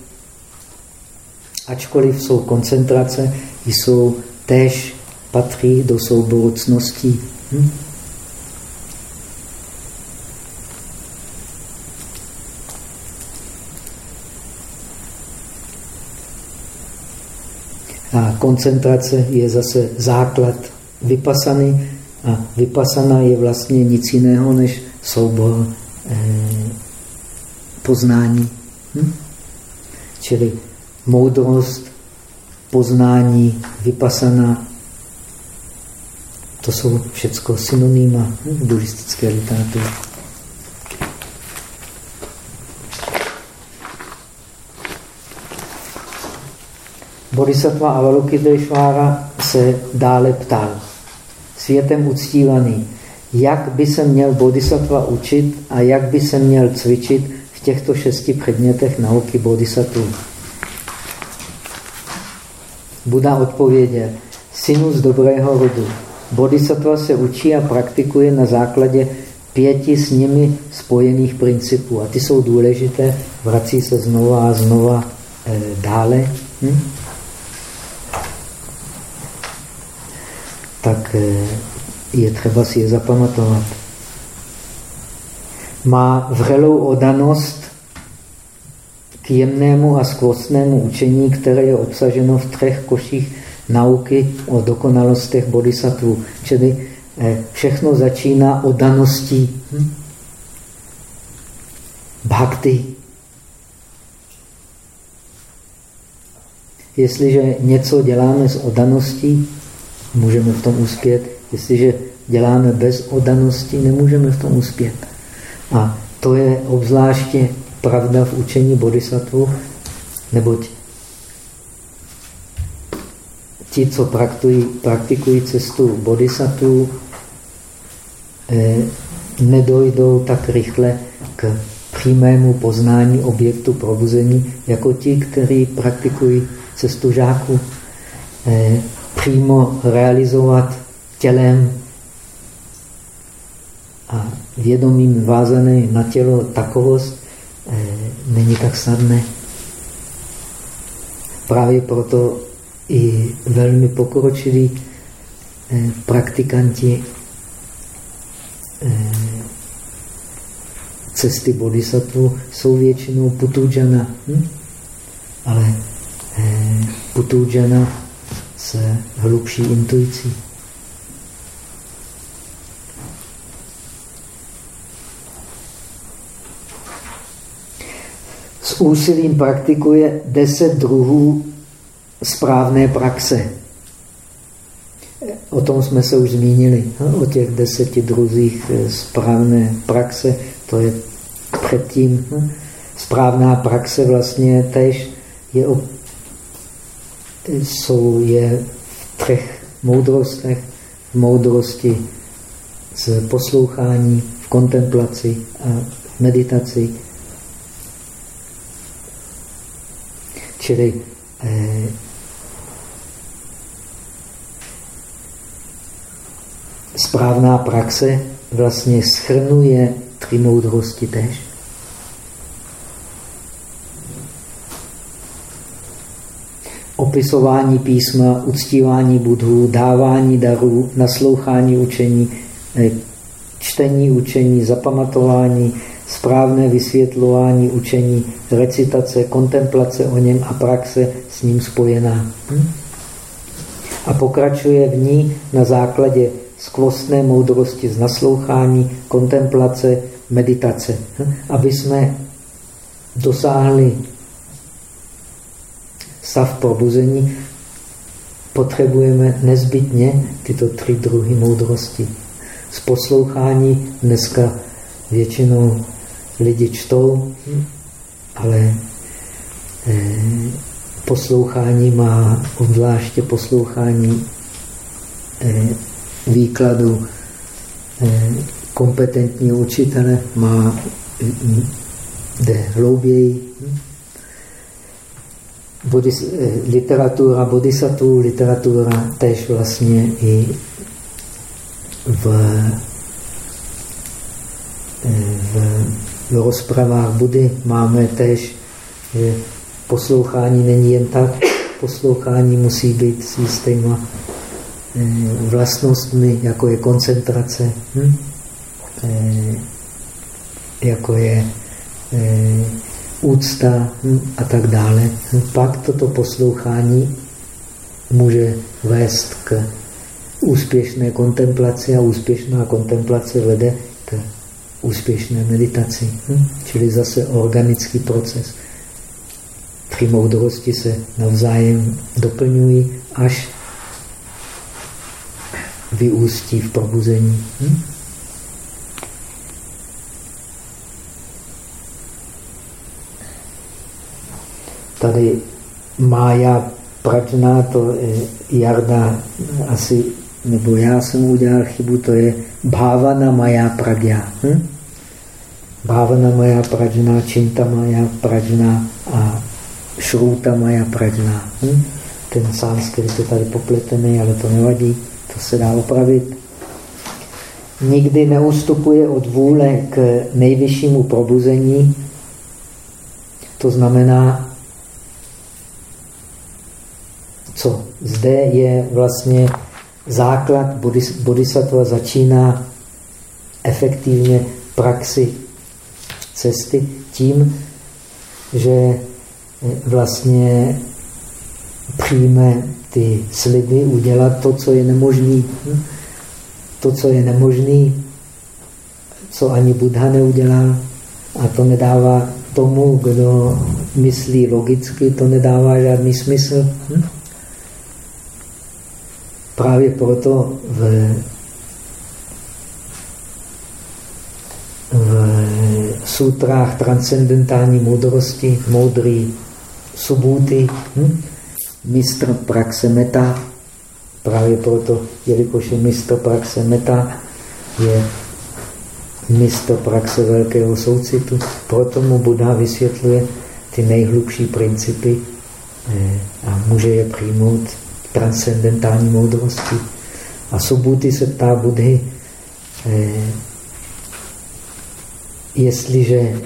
ačkoliv jsou koncentrace, jsou též patří do souboru cností. Hm? A koncentrace je zase základ vypasany a vypasana je vlastně nic jiného než soubor eh, poznání. Hm? Čili moudrost, poznání, vypasaná, to jsou všechno synonyma hm, v buddhistické literatuře. Bodhisattva Avalokiteshvara se dále ptal. Světem uctívaný, jak by se měl bodhisattva učit a jak by se měl cvičit v těchto šesti předmětech nauky bodhisattva. Buda odpověděl, synu z dobrého rodu, bodhisattva se učí a praktikuje na základě pěti s nimi spojených principů. A ty jsou důležité, vrací se znova a znova e, dále. Hm? Tak e, je třeba si je zapamatovat. Má vrelou odanost k jemnému a skvostnému učení, které je obsaženo v třech koších nauky o dokonalostech bodhisattvů. Čili eh, všechno začíná odaností. Hm? Bhakti. Jestliže něco děláme s odaností, můžeme v tom uspět. Jestliže děláme bez odanosti, nemůžeme v tom uspět. A to je obzvláště pravda v učení bodhisattva, neboť ti, co praktikují, praktikují cestu bodhisattva, eh, nedojdou tak rychle k přímému poznání objektu probuzení, jako ti, kteří praktikují cestu žáků. Eh, přímo realizovat tělem a vědomím vázané na tělo takovost eh, není tak snadné. Právě proto i velmi pokročilí eh, praktikanti eh, cesty bodhisattva jsou většinou putujana, hm? ale putujana se hlubší intuicí. S úsilím praktikuje deset druhů správné praxe. O tom jsme se už zmínili, no, o těch deseti druzích eh, správné praxe. To je předtím. No. Správná praxe vlastně tež je, jsou, je v třech moudrostech. V moudrosti z poslouchání, v kontemplaci a v meditaci. Čili eh, správná praxe vlastně schrnuje tři moudrosti tež. Opisování písma, uctívání budhů, dávání darů, naslouchání učení, eh, čtení učení, zapamatování, správné vysvětlování učení, recitace, kontemplace o něm a praxe s ním spojená. Hm? A pokračuje v ní na základě skvostné moudrosti z naslouchání, kontemplace, meditace. Aby jsme dosáhli stav probuzení, potřebujeme nezbytně tyto tři druhy moudrosti. Z poslouchání dneska většinou lidi čtou, ale eh, poslouchání má obzvláště poslouchání eh, výkladu eh, kompetentního učitele má, jde hlouběji. Bodhis, eh, literatura bodhisattva, literatura tež vlastně i v, eh, v, v rozpravách Budy máme tež, že poslouchání není jen tak, poslouchání musí být s jistýma Eh, vlastnostmi, jako je koncentrace, hm? Jako je úcta a tak dále. Pak toto poslouchání může vést k úspěšné kontemplaci a úspěšná kontemplace vede k úspěšné meditaci. Hm? Čili zase organický proces. Tři moudrosti se navzájem doplňují, až vyústí v probuzení. Hm? Tady Mája Prajna, to Jarda asi, nebo já jsem udělal chybu, to je Bhavana Maya Pragya. Hm? Bhavana Maya Prajna, Chinta Maya Prajna a Shruta Maya Prajna. Hm? Ten sanskrit je tady popletený, ale to nevadí, to se dá opravit. Nikdy neustupuje od vůle k nejvyššímu probuzení, to znamená, co zde je vlastně základ bodhisattva začíná efektivně praxi cesty tím, že vlastně přijme ty sliby, udělat to, co je nemožný. To, co je nemožný, co ani Buddha neudělá, a to nedává tomu, kdo myslí logicky, to nedává žádný smysl. Hm? Právě proto v, v sutrách transcendentální moudrosti, moudrý subúty, hm? mistr praxe meta, právě proto, jelikož je mistr praxe meta, je mistr praxe velkého soucitu, proto mu Buddha vysvětluje ty nejhlubší principy eh, a může je přijmout transcendentální moudrosti. A Subhuti se ptá Budhy, eh, jestliže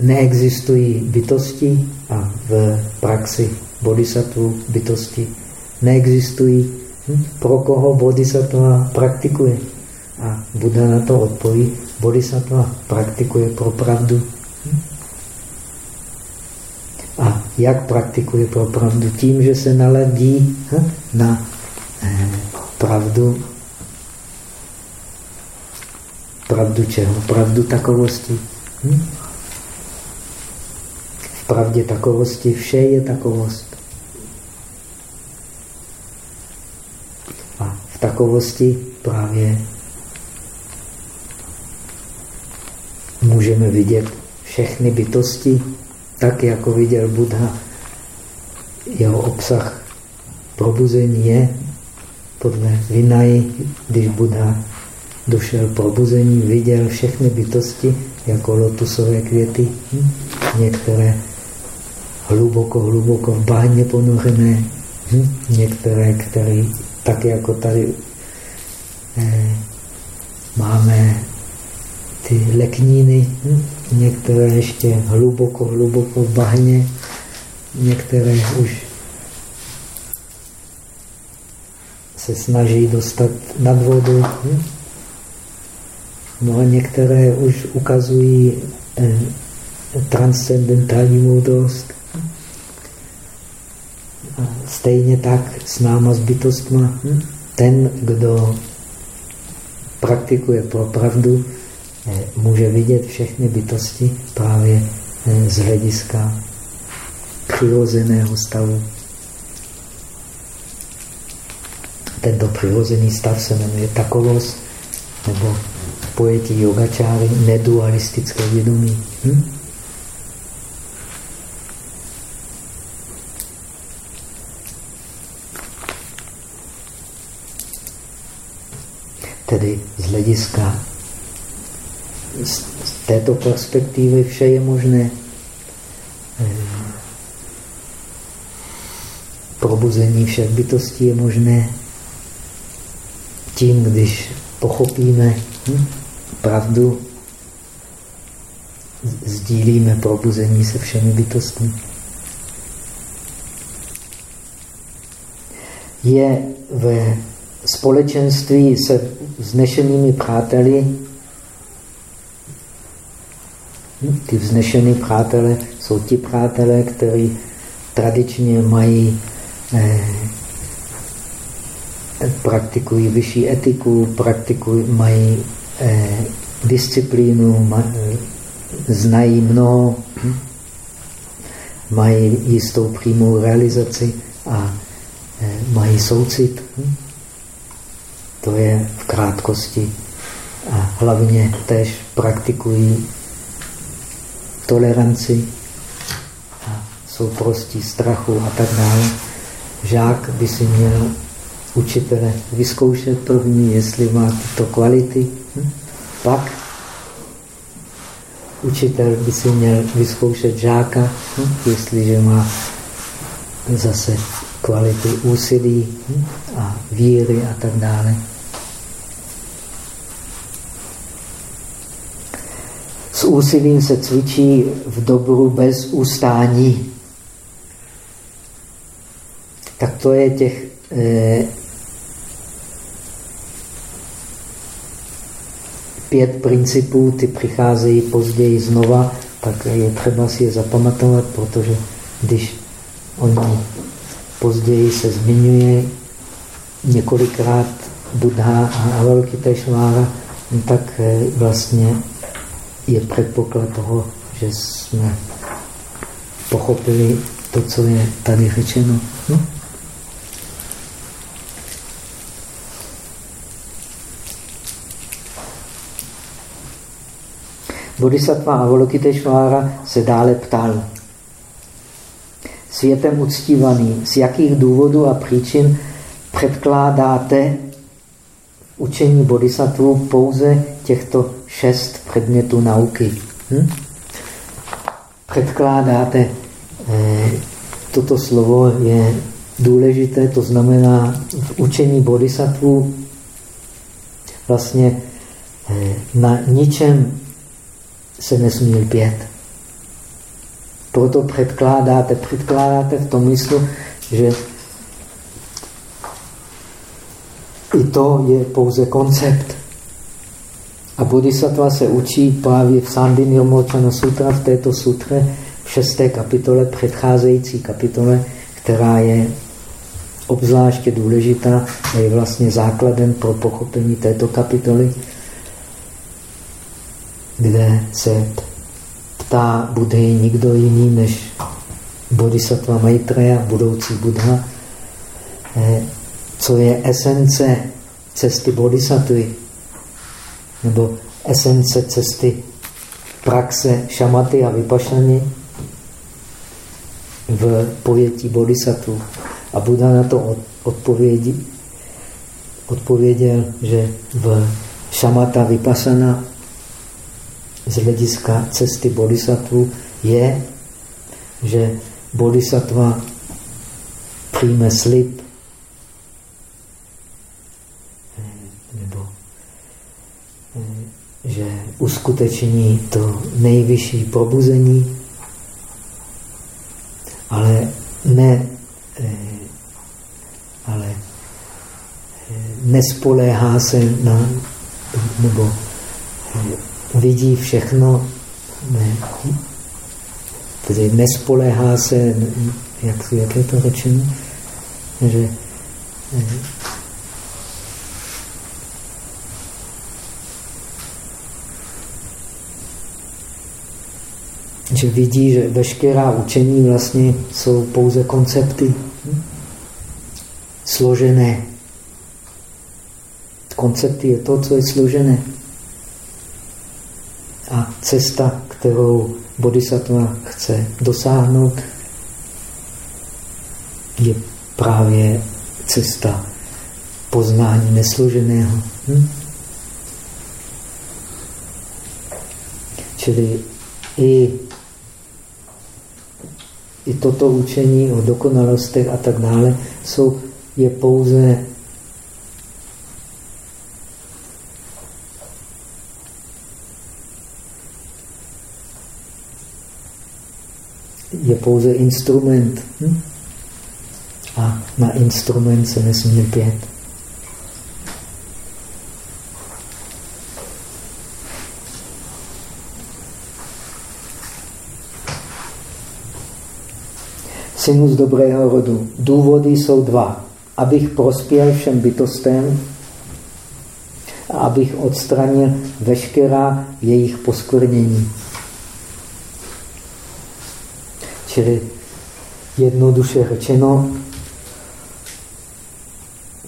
neexistují bytosti a v praxi bodhisattva bytosti neexistují, hm? pro koho bodhisattva praktikuje? A Buddha na to odpoví, bodhisattva praktikuje pro pravdu. Hm? A jak praktikuje pro pravdu? Tím, že se naladí hm, na eh, pravdu. Pravdu čeho? Pravdu takovosti. Hm? V pravdě takovosti vše je takovost. A v takovosti právě můžeme vidět všechny bytosti, tak jako viděl Buddha, jeho obsah probuzení je podle Vinay, když Buddha došel probuzení, viděl všechny bytosti jako lotusové květy, hm? některé hluboko, hluboko v báně ponořené, hm? některé, které tak jako tady eh, máme ty lekníny, hm? Některé ještě hluboko, hluboko v bahně, některé už se snaží dostat nad vodu. No a některé už ukazují eh, transcendentální moudrost. A stejně tak s náma, s bytostma. Hm? Ten, kdo praktikuje pro pravdu, může vidět všechny bytosti právě eh, z hlediska přirozeného stavu. Tento přirozený stav se jmenuje takovost, nebo pojetí yogačáry nedualistické vědomí. Hm? Tedy z hlediska z této perspektivy vše je možné. Probuzení všech bytostí je možné tím, když pochopíme hm, pravdu, sdílíme probuzení se všemi bytostmi. Je ve společenství se vznešenými přáteli ty vznešený přátelé jsou ti přátelé, kteří tradičně mají, eh, praktikují vyšší etiku, praktikují, mají eh, disciplínu, znají mnoho, mají jistou přímou realizaci a eh, mají soucit. To je v krátkosti. A hlavně tež praktikují toleranci a jsou prostí strachu a tak dále. Žák by si měl učitele vyzkoušet první, jestli má tyto kvality. Hm? Pak učitel by si měl vyzkoušet žáka, hm? jestliže má zase kvality úsilí hm? a víry a tak dále. S úsilím se cvičí v dobru bez ustání. Tak to je těch eh, pět principů, ty přicházejí později znova, tak je třeba si je zapamatovat, protože když oni později se zmiňuje několikrát Buddha a Avalokiteshvara, tak eh, vlastně je předpoklad toho, že jsme pochopili to, co je tady řečeno. Hm? Bodhisattva Avalokiteshvara se dále ptal. Světem uctívaný, z jakých důvodů a příčin předkládáte učení bodhisattvů pouze těchto šest předmětů nauky? Hm? Předkládáte. Eh, toto slovo je důležité, to znamená v učení bodhisattvů vlastně eh, na ničem se nesmí lpět. Proto předkládáte, předkládáte v tom myslu, že i to je pouze koncept. A bodhisattva se učí právě v Sandy Nirmochana Sutra, v této sutře, v šesté kapitole, předcházející kapitole, která je obzvláště důležitá a je vlastně základem pro pochopení této kapitoly kde se ptá Budhy nikdo jiný než Bodhisattva Maitreya, budoucí Buddha, eh, co je esence cesty bodhisattvy, nebo esence cesty praxe šamaty a vypašany v pojetí bodhisattva. A Buddha na to odpovědi, odpověděl, že v šamata vypasana z hlediska cesty bodhisattva je, že bodhisattva přijme slib nebo uskuteční to nejvyšší probuzení, ale ne, ale nespoléhá se na, nebo vidí všechno, ne, tedy nespolehá se, jak, jak je to řečeno, že že vidí, že veškerá učení vlastně jsou pouze koncepty hm? složené. Koncepty je to, co je složené. A cesta, kterou bodhisattva chce dosáhnout, je právě cesta poznání nesloženého. Hm? Čili i, i toto učení o dokonalostech a tak dále jsou, je pouze je pouze instrument. Hm? A na instrument se nesmí pět. Synu z dobrého rodu. Důvody jsou dva. Abych prospěl všem bytostem, abych odstranil veškerá jejich poskvrnění. Čili jednoduše řečeno,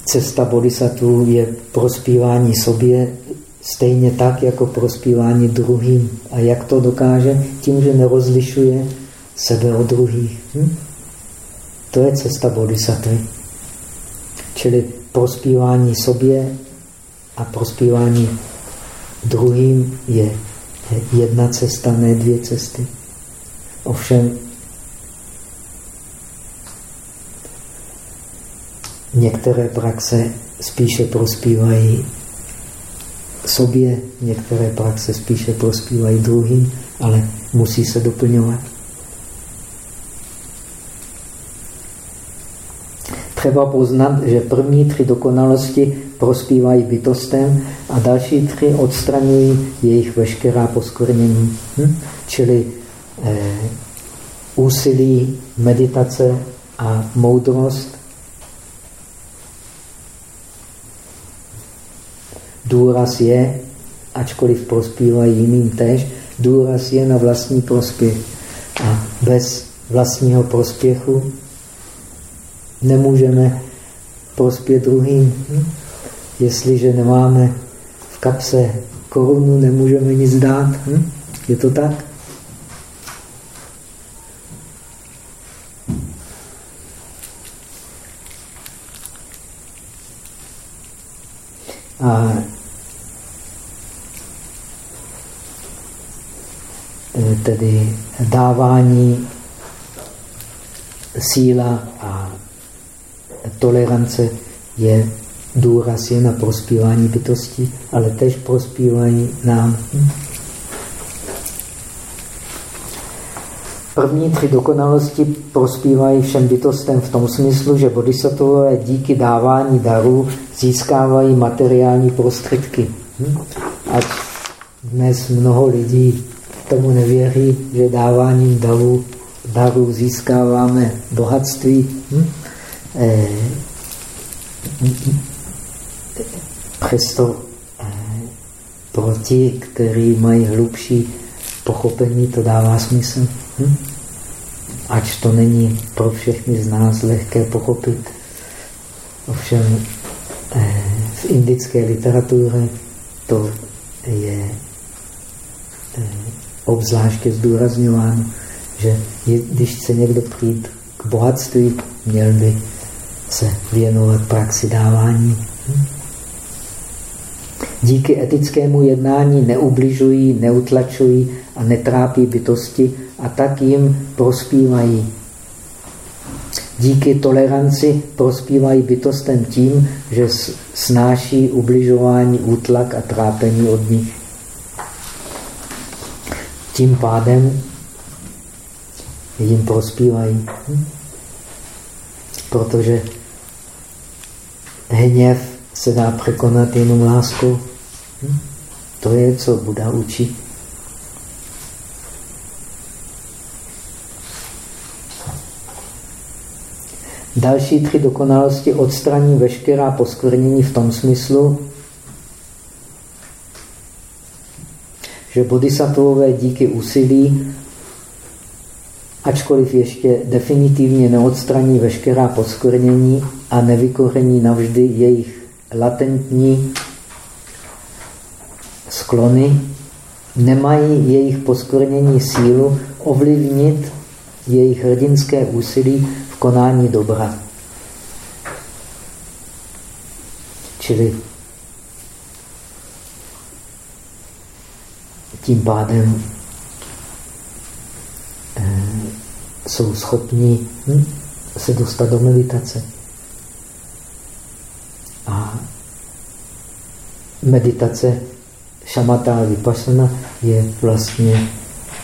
cesta bodhisattva je prospívání sobě stejně tak, jako prospívání druhým. A jak to dokáže? Tím, že nerozlišuje sebe od druhých. Hm? To je cesta bodhisattva. Čili prospívání sobě a prospívání druhým je jedna cesta, ne dvě cesty. Ovšem, některé praxe spíše prospívají sobě, některé praxe spíše prospívají druhým, ale musí se doplňovat. Třeba poznat, že první tři dokonalosti prospívají bytostem a další tři odstraňují jejich veškerá poskvrnění. Hm? Čili eh, úsilí, meditace a moudrost důraz je, ačkoliv prospívají jiným tež, důraz je na vlastní prospěch. A bez vlastního prospěchu nemůžeme prospět druhým. Jestliže nemáme v kapse korunu, nemůžeme nic dát. Hm? Je to tak? A e, tedy dávání síla a tolerance je důraz je na prospívání bytosti, ale tež prospívají nám. První tři dokonalosti prospívají všem bytostem v tom smyslu, že bodhisattvové díky dávání darů získávají materiální prostředky. Ať dnes mnoho lidí tomu nevěří, že dáváním darů, darů získáváme bohatství. Eh, přesto eh, pro ti, kteří mají hlubší pochopení, to dává smysl. Hm? Ač to není pro všechny z nás lehké pochopit. Ovšem eh, v indické literatuře to je obzvláště zdůrazňováno, že když chce někdo přijít k bohatství, měl by se věnovat praxi dávání. Díky etickému jednání neubližují, neutlačují a netrápí bytosti a tak jim prospívají. Díky toleranci prospívají bytostem tím, že snáší ubližování, útlak a trápení od nich. Tím pádem jim prospívají. Protože hněv se dá překonat jenom láskou. Hm? To je, co Buda učí. Další tři dokonalosti odstraní veškerá poskvrnění v tom smyslu, že bodhisattvové díky úsilí, ačkoliv ještě definitivně neodstraní veškerá poskvrnění, a nevykoření navždy jejich latentní sklony, nemají jejich poskvrnění sílu ovlivnit jejich hrdinské úsilí v konání dobra. Čili tím pádem jsou schopni hm, se dostat do meditace. A meditace šamata a je vlastně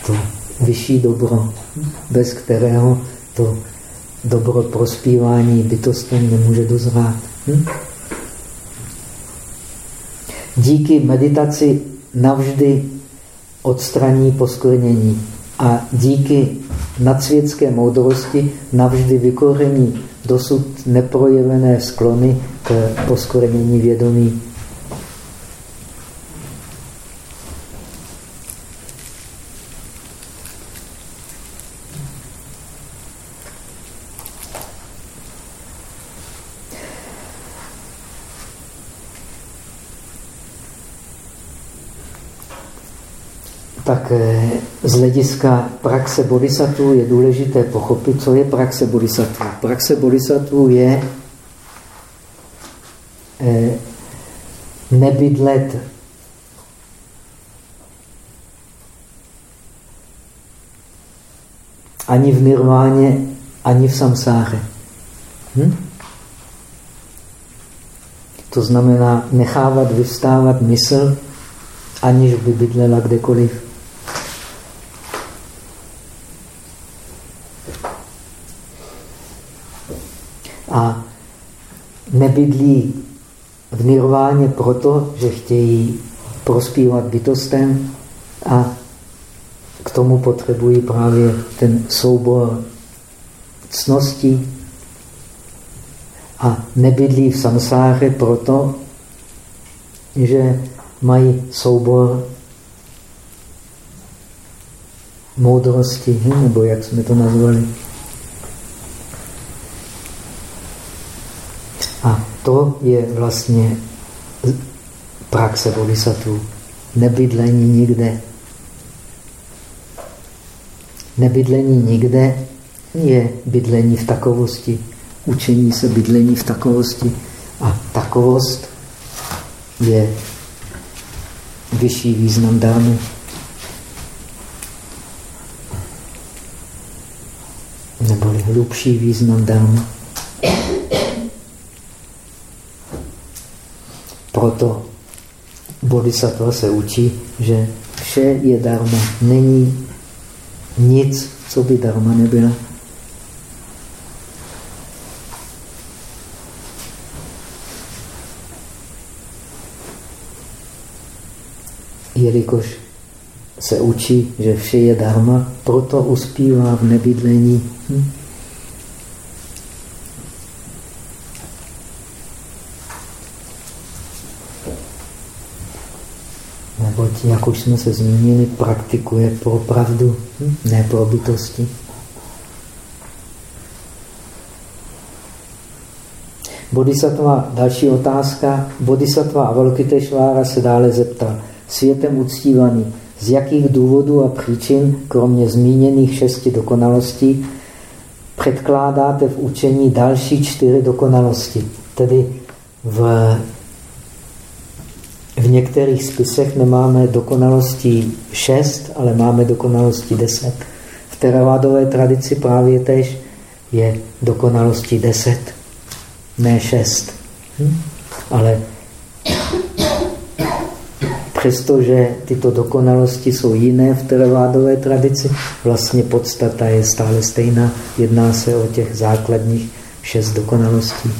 to vyšší dobro, bez kterého to dobro prospívání bytostem nemůže dozrát. Hm? Díky meditaci navždy odstraní poskvrnění a díky nadsvětské moudrosti navždy vykoření dosud neprojevené sklony k poskorenění vědomí. Tak eh, z hlediska praxe bodhisattva je důležité pochopit, co je praxe bodhisattva. Praxe bodhisattva je eh, nebydlet ani v nirváně, ani v samsáře. Hm? To znamená nechávat vyvstávat mysl, aniž by bydlela kdekoliv. A nebydlí v nirváně proto, že chtějí prospívat bytostem a k tomu potřebují právě ten soubor cností a nebydlí v samsáře proto, že mají soubor moudrosti, nebo jak jsme to nazvali. A to je vlastně praxe bodhisattva. Nebydlení nikde. Nebydlení nikde je bydlení v takovosti. Učení se bydlení v takovosti. A takovost je vyšší význam dámu. Neboli hlubší význam dámu. Proto bodhisattva se učí, že vše je dharma. Není nic, co by dharma nebyla. Jelikož se učí, že vše je dharma, proto uspívá v nebydlení. Hm? Neboť, jak už jsme se zmínili, praktikuje pro pravdu, hm? ne pro bytosti. Bodhisattva, další otázka. Bodhisattva Avalokiteshvara se dále zeptal. Světem uctívaný, z jakých důvodů a příčin, kromě zmíněných šesti dokonalostí, předkládáte v učení další čtyři dokonalosti. Tedy v v některých spisech nemáme dokonalosti šest, ale máme dokonalosti deset. V teravádové tradici právě tež je dokonalosti deset, ne šest. Hm? Ale přestože tyto dokonalosti jsou jiné v teravádové tradici, vlastně podstata je stále stejná. Jedná se o těch základních šest dokonalostí.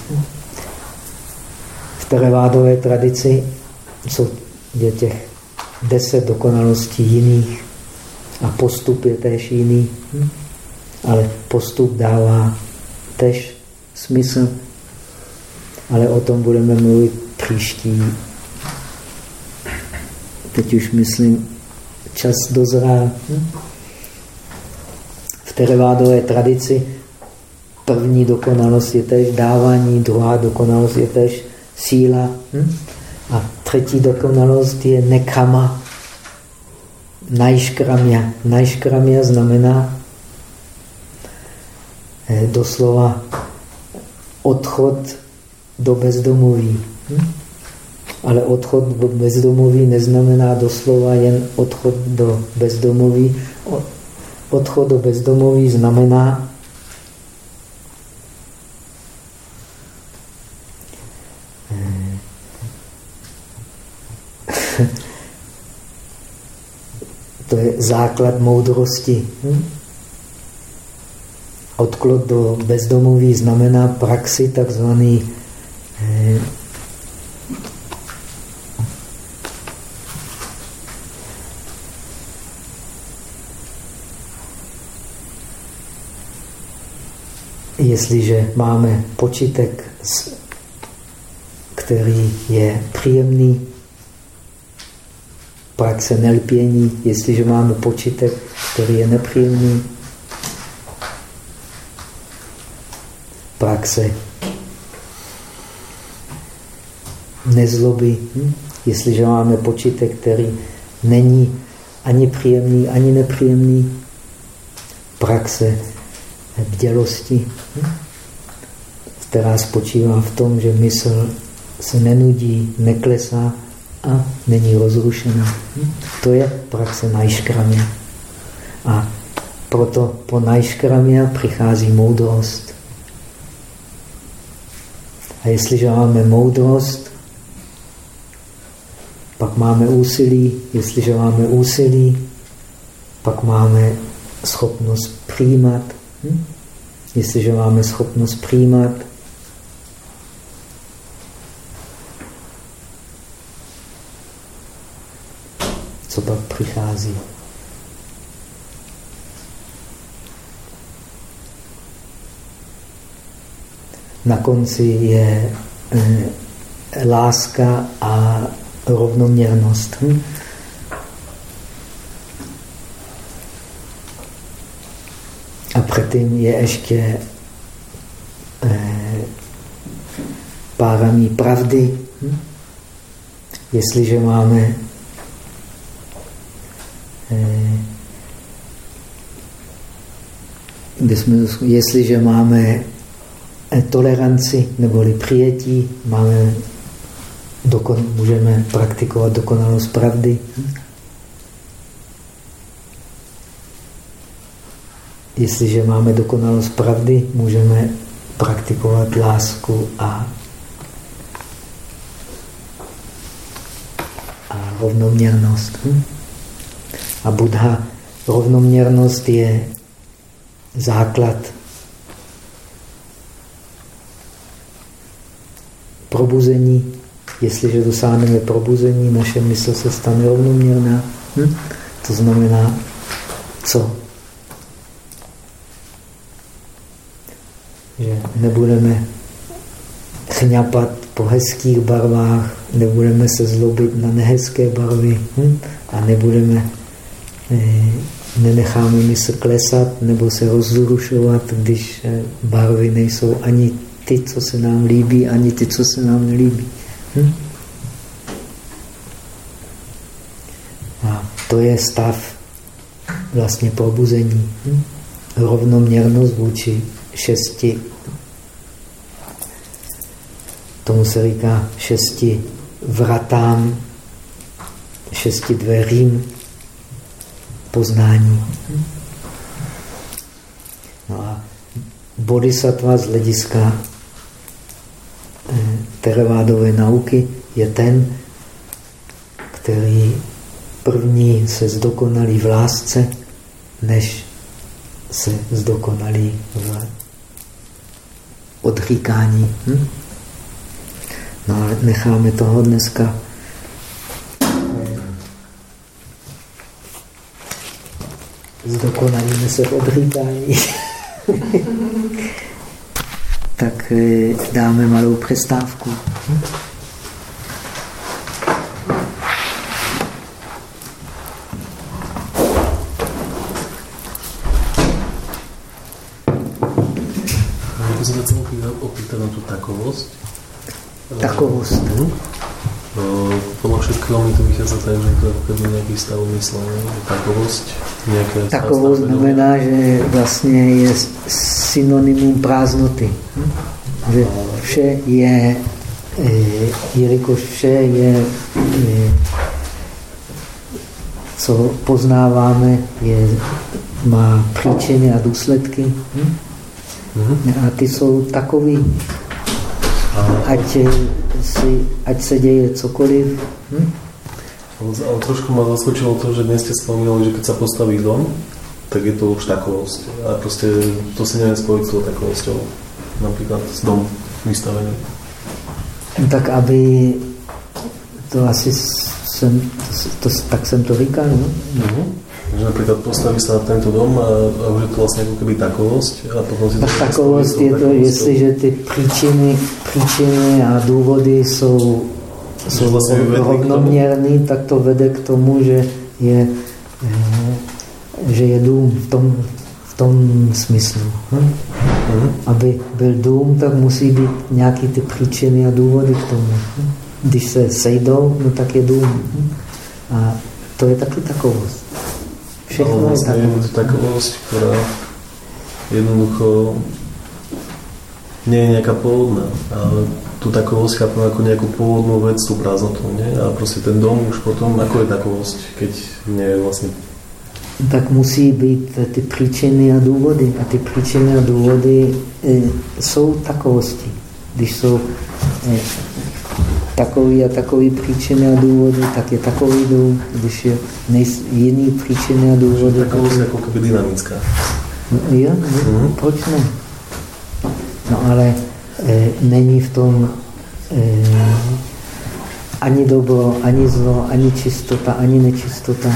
V teravádové tradici jsou je těch deset dokonalostí jiných a postup je též jiný. Hm? Ale postup dává tež smysl. Ale o tom budeme mluvit příští. Teď už myslím, čas dozrá. Hm? V terevádové tradici první dokonalost je tež dávání, druhá dokonalost je tež síla. Hm? A třetí dokonalost je nekama. Najškramia. Najškramia znamená eh, doslova odchod do bezdomoví. Hm? Ale odchod do bezdomoví neznamená doslova jen odchod do bezdomoví. Odchod do bezdomoví znamená to je základ moudrosti. Hm? Odklad do bezdomoví znamená praxi takzvaný eh, jestliže máme počítek, který je příjemný, praxe nelpění, jestliže máme počítek, který je nepříjemný, praxe nezloby, hm? jestliže máme počítek, který není ani příjemný, ani nepříjemný. Praxe bdělosti, která spočívá v tom, že mysl se nenudí, neklesá a není rozrušená. To je praxe najškramě. A proto po najškramě přichází moudrost. A jestliže máme moudrost, pak máme úsilí. Jestliže máme úsilí, pak máme schopnost přijímat. Hm? Jestliže máme schopnost přijímat, pak přichází? Na konci je eh, láska a rovnoměrnost. Hm? A předtím je ještě eh, páramí pravdy. Hm? Jestliže máme jsme, jestliže máme eh, toleranci neboli přijetí, máme dokon, můžeme praktikovat dokonalost pravdy. Jestliže máme dokonalost pravdy, můžeme praktikovat lásku a, a rovnoměrnost. Hm? A Buddha, rovnoměrnost je základ probuzení. Jestliže dosáhneme probuzení, naše mysl se stane rovnoměrná. Hm? To znamená, co? že nebudeme chňapat po hezkých barvách, nebudeme se zlobit na nehezké barvy hm? a nebudeme, eh, nenecháme mysl klesat nebo se rozrušovat, když eh, barvy nejsou ani ty, co se nám líbí, ani ty, co se nám nelíbí. Hm? A to je stav vlastně probuzení. Hm? Rovnoměrnost vůči šesti, tomu se říká šesti vratám, šesti dveřím poznání. No a bodhisattva z hlediska eh, teravádové nauky je ten, který první se zdokonalí v lásce, než se zdokonalí v odříkání. Hm? No ale necháme toho dneska zdokonalíme se v odříkání. tak eh, dáme malou přestávku. Hm? takovost. Mm. No, podľa všetkého mi to vychádza tak, že to je keby nejaký stav myslenia, takovosť, nejaké Takovost znamená, že vlastně je synonymum prázdnoty. Hm? Že vše je, eh, jelikož vše je, je co poznáváme, je, má příčiny a důsledky. Hm? Mm A ty jsou takový, ať, si, ať se děje cokoliv. Hm? Ale trošku ma zaskočilo to, že dnes ste spomínali, že keď sa postaví dom, tak je to už takovosť. A proste to si neviem spojiť s tou takovosťou. Napríklad s dom vystavený. Tak aby to asi jsem, to, to, tak jsem to říkal, no? Uh-huh. Že napríklad postaví sa na tento dom a, a už je to vlastne ako keby takovosť. A potom si tak takovosť je to, jestliže ty příčiny, příčiny a důvody jsou, jsou vlastně rovnoměrný, tak to vede k tomu, že je, eh, že je dům v tom, v tom smyslu. Hm? Mm. Aby byl dům, tak musí být nějaký ty příčiny a důvody k tomu. Hm? Když se sejdou, no tak je dům. Hm? A To je taky takovost. Všechno vlastne je, to takovosť, ktorá jednoducho nie je nejaká pôvodná, ale tú takovosť chápem ako nejakú pôvodnú vec, tú prázdnotu, nie? A proste ten dom už potom, ako je takovosť, keď nie je vlastne tak musí být ty příčiny a důvody. A ty příčiny a důvody e, jsou takovosti. Když jsou e, takový a takový příčiny a důvody, tak je takový důvod. Když je nejs, jiný příčiny a důvody... Takovost je jako kdyby dynamická. No, jo, no, mm -hmm. proč ne? No ale e, není v tom e, ani dobro, ani zlo, ani čistota, ani nečistota.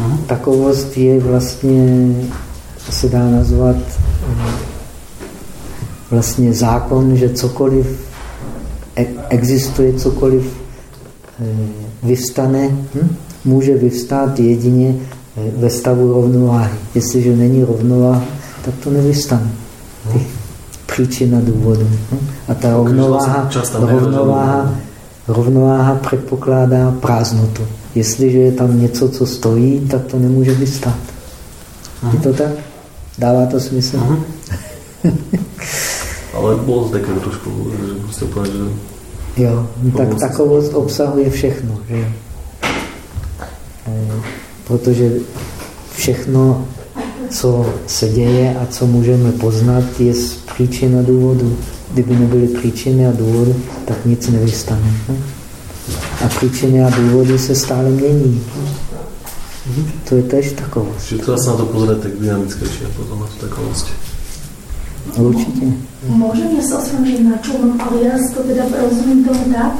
Hm? Takovost je vlastně, se dá nazvat, vlastně zákon, že cokoliv e, existuje, cokoliv e, vyvstane, hm? může vyvstát jedině e, ve stavu rovnováhy. Jestliže není rovnováha, tak to nevystane. Ty příčina důvodu. Hm? A ta rovnováha, rovnováha, rovnováha předpokládá prázdnotu. Jestliže je tam něco, co stojí, tak to nemůže vystát. Je to tak? Dává to smysl? Ale bylo to také trošku, že prostě povedať, že... Jo, tak takovost obsahuje všechno, že? E, protože všechno, co se děje a co můžeme poznat, je z příčin a důvodu. Kdyby nebyly příčiny a důvody, tak nic nevystane. Ne? A příčiny a důvody se stále mění. To je tež takovost. Že to se na to pozrieť tak dynamickejšie a potom na to takovost. Určitě. Môžem ja sa na čom, ale ja to teda rozumím tomu tak,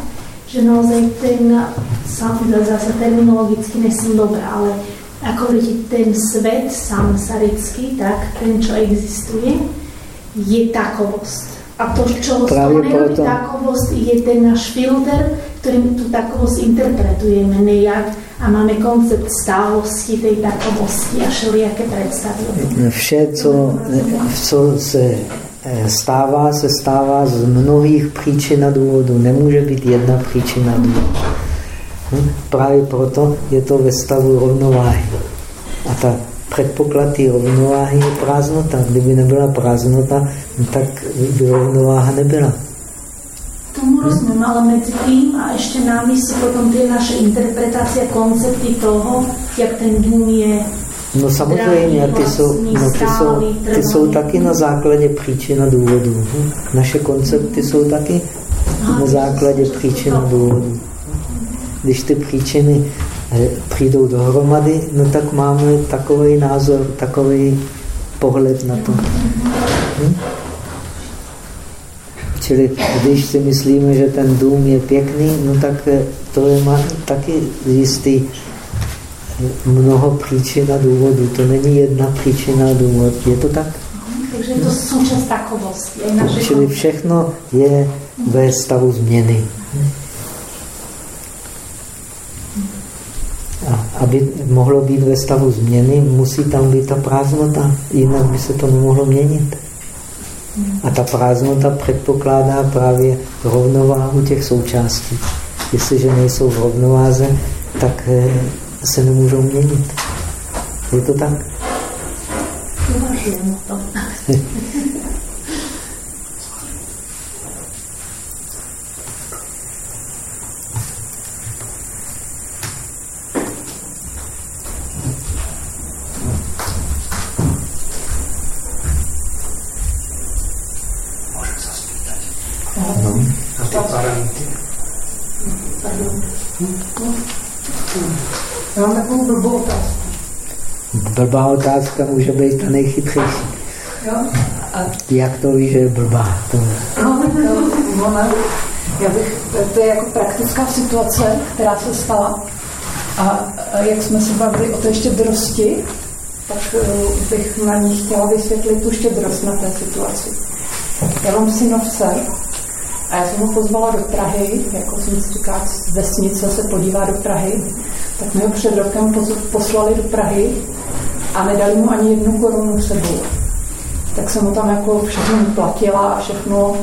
že naozaj ten, zase terminologicky nesem dobre, ale ako viete, ten svet samsarický, tak ten, čo existuje, je takovosť. A to, čo proto... takovosť, je ten náš filter, ktorým tu takovosť interpretujeme nejak a máme koncept stálosti tej takovosti a všelijaké predstavy. Vše, co, co se eh, stává, se stává z mnohých příčin a důvodů. Nemůže být jedna příčina důvodu. Hm? Právě proto je to ve stavu rovnováhy. A ta předpoklad té rovnováhy je prázdnota. Kdyby nebyla prázdnota, tak by rovnováha nebyla. Tomu rozumím, ale mezi tím a ještě námi jsou potom ty naše interpretace, koncepty toho, jak ten dům je No samozřejmě, ty jsou, no, ty, jsou, ty jsou taky na základě příčin a důvodů. Naše koncepty jsou taky na základě příčin a důvodů. Když ty příčiny eh, přijdou dohromady, no tak máme takový názor, takový pohled na to. Hm? Čili když si myslíme, že ten dům je pěkný, no tak eh, to je taky jistý eh, mnoho příčin a důvodů. To není jedna příčina a důvod. Je to tak? Takže to součást takovosti. Čili všechno je ve stavu změny. A aby mohlo být ve stavu změny, musí tam být ta prázdnota, jinak by se to nemohlo měnit. A ta prázdnota předpokládá právě rovnováhu těch součástí. Jestliže nejsou v rovnováze, tak eh, se nemůžou měnit. Je to tak mám takovou blbou otázku. Blbá otázka může být ta nejchytřejší. Jo? A... Jak to víš, že je blbá? To... No, to, ona, já bych, to je jako praktická situace, která se stala. A, a jak jsme se bavili o té štědrosti, tak uh, bych na ní chtěla vysvětlit tu štědrost na té situaci. Já mám synovce a já jsem ho pozvala do Prahy, jako jsem si říká, z vesnice se podívá do Prahy, tak mi ho před rokem poslali do Prahy a nedali mu ani jednu korunu sebou. Tak jsem mu tam jako všechno platila a všechno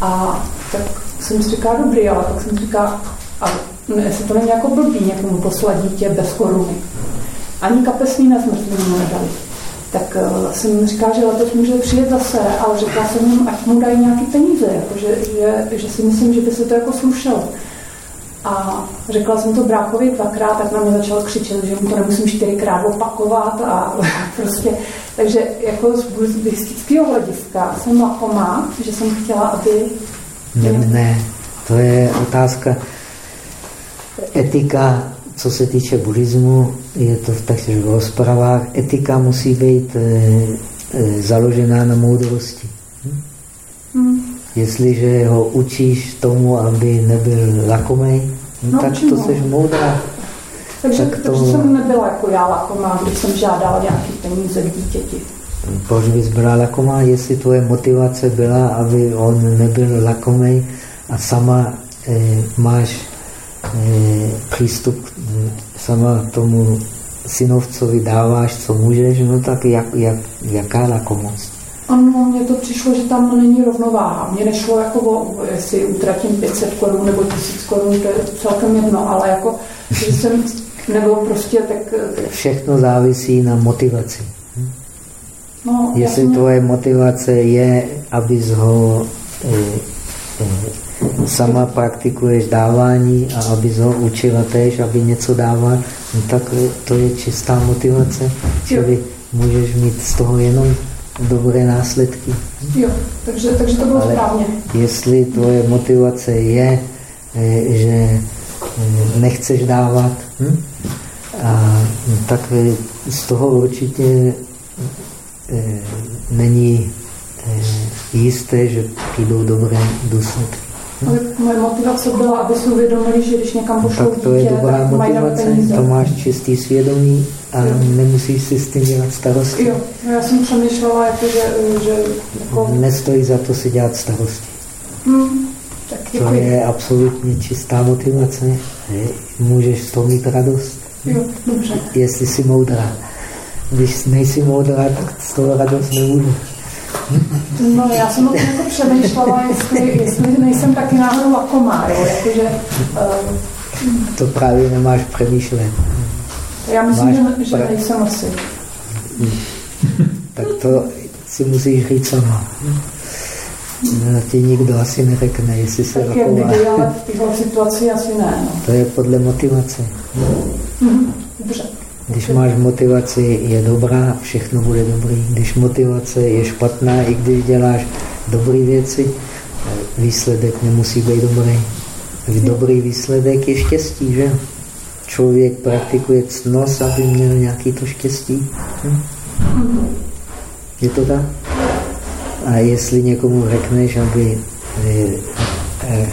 a tak jsem si říká, dobrý, ale tak jsem si říká, a jestli to není jako blbý někomu poslat dítě bez koruny. Ani kapesní nezmrzlinu mu nedali. Tak uh, jsem říká, že letos může přijet zase, ale říká jsem jim, ať mu dají nějaký peníze, jako že, že, že, si myslím, že by se to jako slušelo. A řekla jsem to bráchovi dvakrát, tak na mě začal křičet, že mu to nemusím čtyřikrát opakovat a prostě, takže jako z buddhistického hlediska jsem lakomá, že jsem chtěla, aby... Ne, ne, to je otázka etika, co se týče buddhismu, je to v takže v rozpravách, etika musí být e, e, založená na moudrosti. Hm? Hmm. Jestliže ho učíš tomu, aby nebyl lakomej, no, no tak to jsi moudrá. Takže, tak to... takže jsem nebyla jako já lakomá, když jsem žádala nějaký peníze k dítěti. Proč bys byla lakomá, jestli tvoje motivace byla, aby on nebyl lakomej a sama e, máš e, přístup e, sama tomu synovcovi dáváš, co můžeš, no tak jak, jak, jaká lakomost? Ano, mně to přišlo, že tam není rovnováha. Mně nešlo jako o, jestli utratím 500 korun nebo 1000 korun, to je celkem jedno, ale jako, že jsem, nebo prostě tak... Všechno závisí na motivaci. No, jestli jasně. tvoje motivace je, abys ho e, e, sama praktikuješ dávání a abys ho učila tež, aby něco dával, no tak to je čistá motivace, čili můžeš mít z toho jenom dobré následky. Jo, takže, takže to bylo Ale správně. Jestli tvoje motivace je, eh, že eh, nechceš dávat, hm? a, tak eh, z toho určitě není jisté, že přijdou dobré důsledky. Moje motivace byla, aby si uvědomili, že když někam pošlou tak to je dobrá motivace, to máš čistý svědomí a jo. nemusíš si s tím dělat starosti. Jo, no já jsem přemýšlela, jako, že, že jako... Nestojí za to si dělat starosti. Hmm, tak to je absolutně čistá motivace. Můžeš z toho mít radost. Jo, dobře. Jestli jsi moudrá. Když nejsi moudrá, tak z toho radost nemůžeš. No, já jsem o tom jako přemýšlela, jestli, jestli nejsem taky náhodou lakomá, jo, jakože... Um, to právě nemáš přemýšlet. Já myslím, Máš že, že nejsem asi. tak to si musíš říct sama. No, ti nikdo asi neřekne, jestli se tak laková. Tak ale v této situaci asi ne. No. To je podle motivace. Mhm, dobře. Když máš motivaci, je dobrá, všechno bude dobrý. Když motivace je špatná, i když děláš dobré věci, výsledek nemusí být dobrý. Dobrý výsledek je štěstí, že? Člověk praktikuje cnost, aby měl nějaký to štěstí. Hm? Je to tak? A jestli někomu řekneš, aby eh, eh,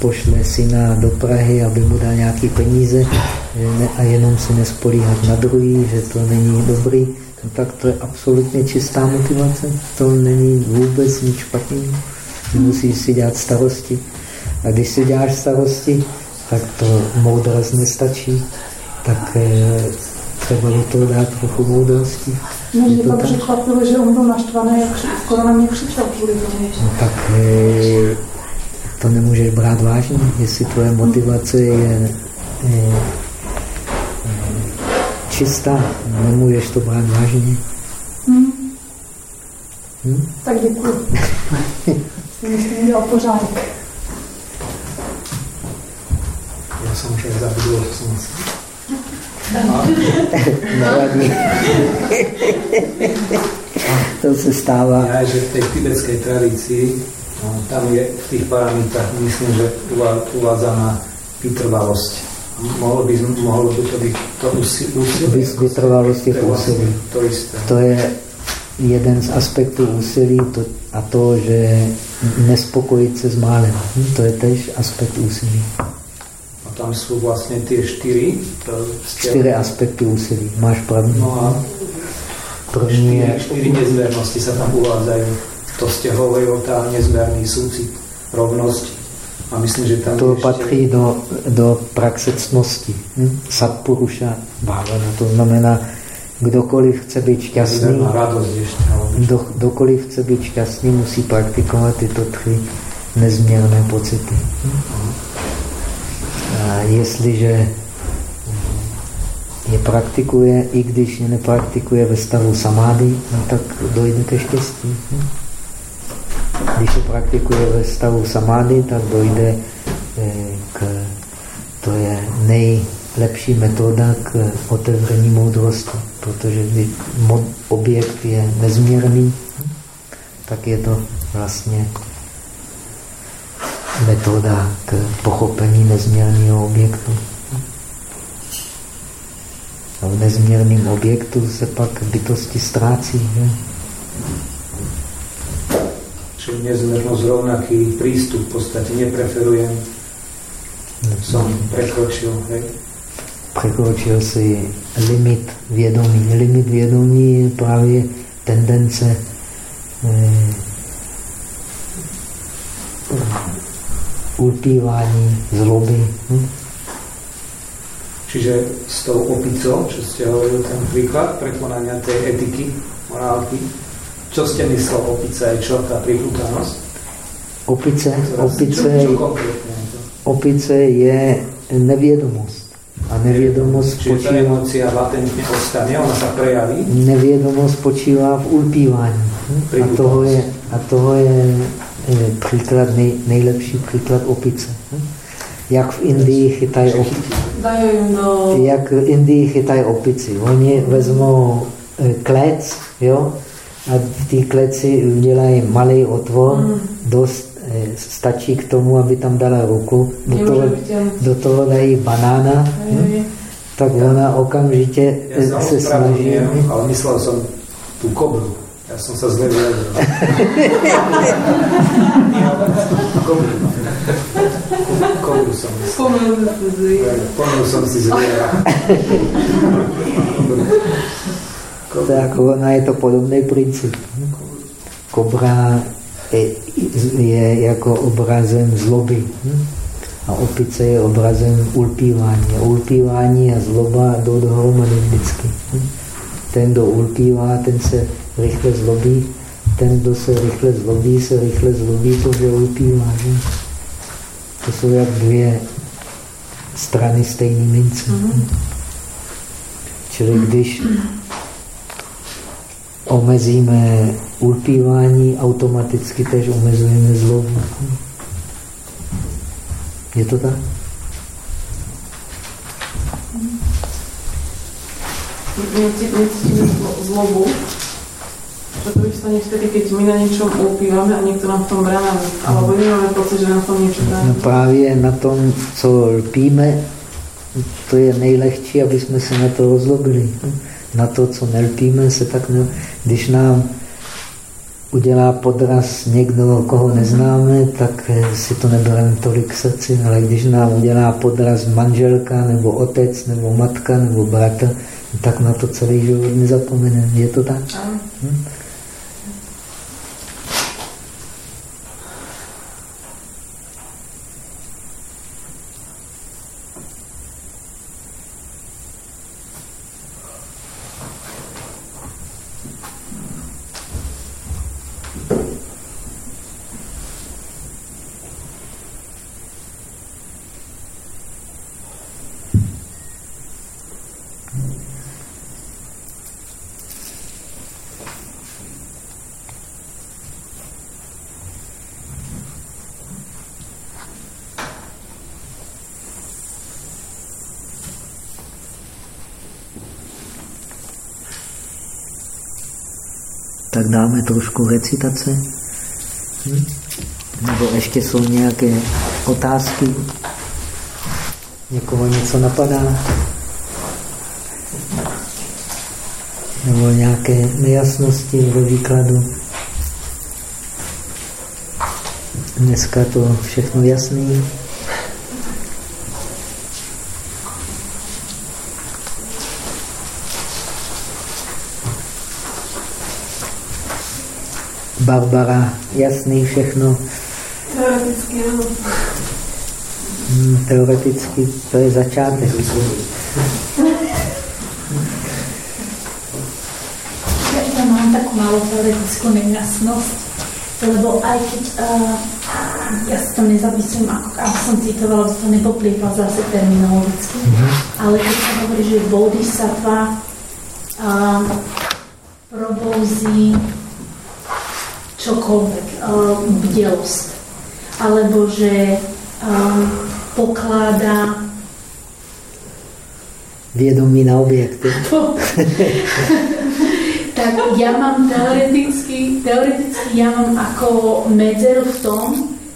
pošle syna do Prahy, aby mu dal nějaký peníze a jenom se nespolíhat na druhý, že to není dobrý, no tak to je absolutně čistá motivace. To není vůbec nic špatného. Musíš si dělat starosti. A když si děláš starosti, tak to moudrost nestačí. Tak eh, třeba do toho dát trochu moudrosti. Mě to překvapilo, že on byl naštvaný, jak skoro na mě křičel kvůli tomu. No tak eh, to nemůžeš brát vážně, jestli tvoje motivace je, je, je čistá, nemůžeš to brát vážně. Hmm. Hmm? Tak děkuji. Myslím, dělal pořádek. Já jsem už zabudil, co jsem Nevadí. to se stává. Já, že v té tibetské tradici No, tam je v tých parametrách, myslím, že uvádzaná vytrvalosť. Mohlo by, mohlo by to byť to úsilí? Vytrvalosť je úsilí. To, to je jeden z aspektů úsilí to, a to, že nespokojit se s málem. Hm, to je tež aspekt úsilí. A tam jsou vlastně ty čtyři? Čtyři aspekty úsilí. Máš pravdu. No a První je... Čtyři nezměrnosti se tam uvádzají to stěhového tá nezmerný súcit, rovnosť. A myslím, že tam to ještě... patří do, do praxe cnosti. Hm? Satpuruša bhavana. To znamená, kdokoliv chce být šťastný, radost ještě, kdo, kdokoliv chce být šťastný, musí praktikovat tyto tři nezměrné pocity. A jestliže je praktikuje, i když je nepraktikuje ve stavu samády, no tak dojde ke štěstí. Když je praktikuje ve stavu samády, tak dojde eh, k... To je nejlepší metoda k otevření moudrosti, protože když objekt je nezměrný, tak je to vlastně metoda k pochopení nezměrného objektu. A v nezměrném objektu se pak bytosti ztrácí. Že? Nezměrnost rovnaký přístup v podstatě nepreferujem. Jsem překročil, hej? Překročil si limit vědomí. Limit vědomí je právě tendence eh, ulpívání, zloby. Hm? Čiže s tou opicou, čo ste hovorili ten príklad prekonania tej etiky, morálky, čo ste myslel opice, čo priputanosť? Opice, opice, opice je nevědomost. A nevědomost spočívá... Emocia latentně ostane, ona prejaví? Nevědomost spočívá v ulpívání. A toho je, a toho je příklad, nej, nejlepší příklad opice. Jak v Indii chytají opici. Jak v Indii chytají opici. Oni vezmou e, klec, jo, a v té kleci udělají malý otvor, mm. dost e, stačí k tomu, aby tam dala ruku, do toho, do toho dají banána, hm? tak ona okamžitě Já se snaží. Ale myslel jsem tu kobru. Já jsem se zle vyjadřil. kobru. Kobru jsem jsem si zvěra. To jako ona je to podobný princip. Kobra je, je jako obrazem zloby. A opice je obrazem ulpívání. A ulpívání a zloba jdou dohromady vždycky. Ten, kdo ulpívá, ten se rychle zlobí. Ten, kdo se rychle zlobí, se rychle zlobí, protože ulpívá. To jsou jak dvě strany stejné mince. Mm. Čili když omezíme ulpívání, automaticky tež omezujeme zlobu. Je to tak? Necítime zlobu, že to vystane vtedy, keď my na něčem ulpívame a někdo nám v tom brána, alebo nemáme pocit, že v tom něco brána. No právě na tom, co lpíme, to je nejlehčí, aby jsme se na to rozlobili. Na to, co nelpíme, se tak ne... Když nám udělá podraz někdo, koho neznáme, tak si to nebereme tolik k srdci, ale když nám udělá podraz manželka, nebo otec, nebo matka, nebo bratr, tak na to celý život nezapomeneme. Je to tak? Hm? Dáme trošku recitace. Hm? Nebo ještě jsou nějaké otázky? Někoho něco napadá? Nebo nějaké nejasnosti ve výkladu? Dneska to všechno jasný. Barbara, jasný všechno. Teoreticky, ano. Hmm, teoreticky to je začátek. Ja mám takú malú teoretickú nejasnosť, lebo aj keď uh, ja si to nezapisujem, ako, ako som citovala, to nepoplietla zase terminologicky, mm-hmm. ale keď sa hovorí, že bodhisattva um, probouzí čokoľvek, um, bdelosť, alebo že um, pokládá vědomí na objekty. tak ja mám teoreticky, teoreticky ja mám ako medzeru v tom,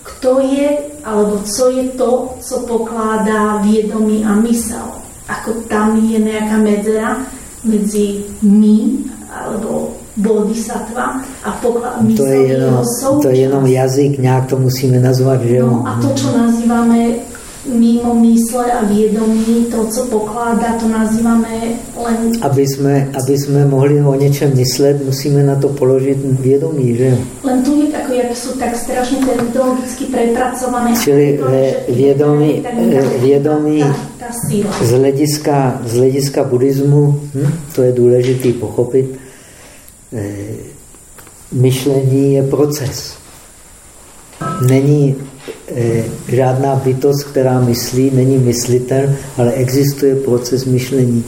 kto je, alebo co je to, co pokládá vědomí a mysel. Ako tam je nejaká medzera medzi my, alebo bodhisattva a poklad, to je jenom, to je jenom jazyk, nějak to musíme nazvat, že jo? No a to, čo nazývame mimo mysle a vědomí, to, co pokládá, to nazýváme len... Aby jsme, aby jsme mohli o něčem myslet, musíme na to položit vědomí, že? Len tu je jako, jak jsou tak strašně terminologicky prepracované. Čili to, vědomí, vědomí ta, ta z, hlediska, z hlediska buddhismu, hm, to je důležité pochopit, eh, myšlení je proces. Není Eh, žádná bytost, která myslí, není myslitel, ale existuje proces myšlení.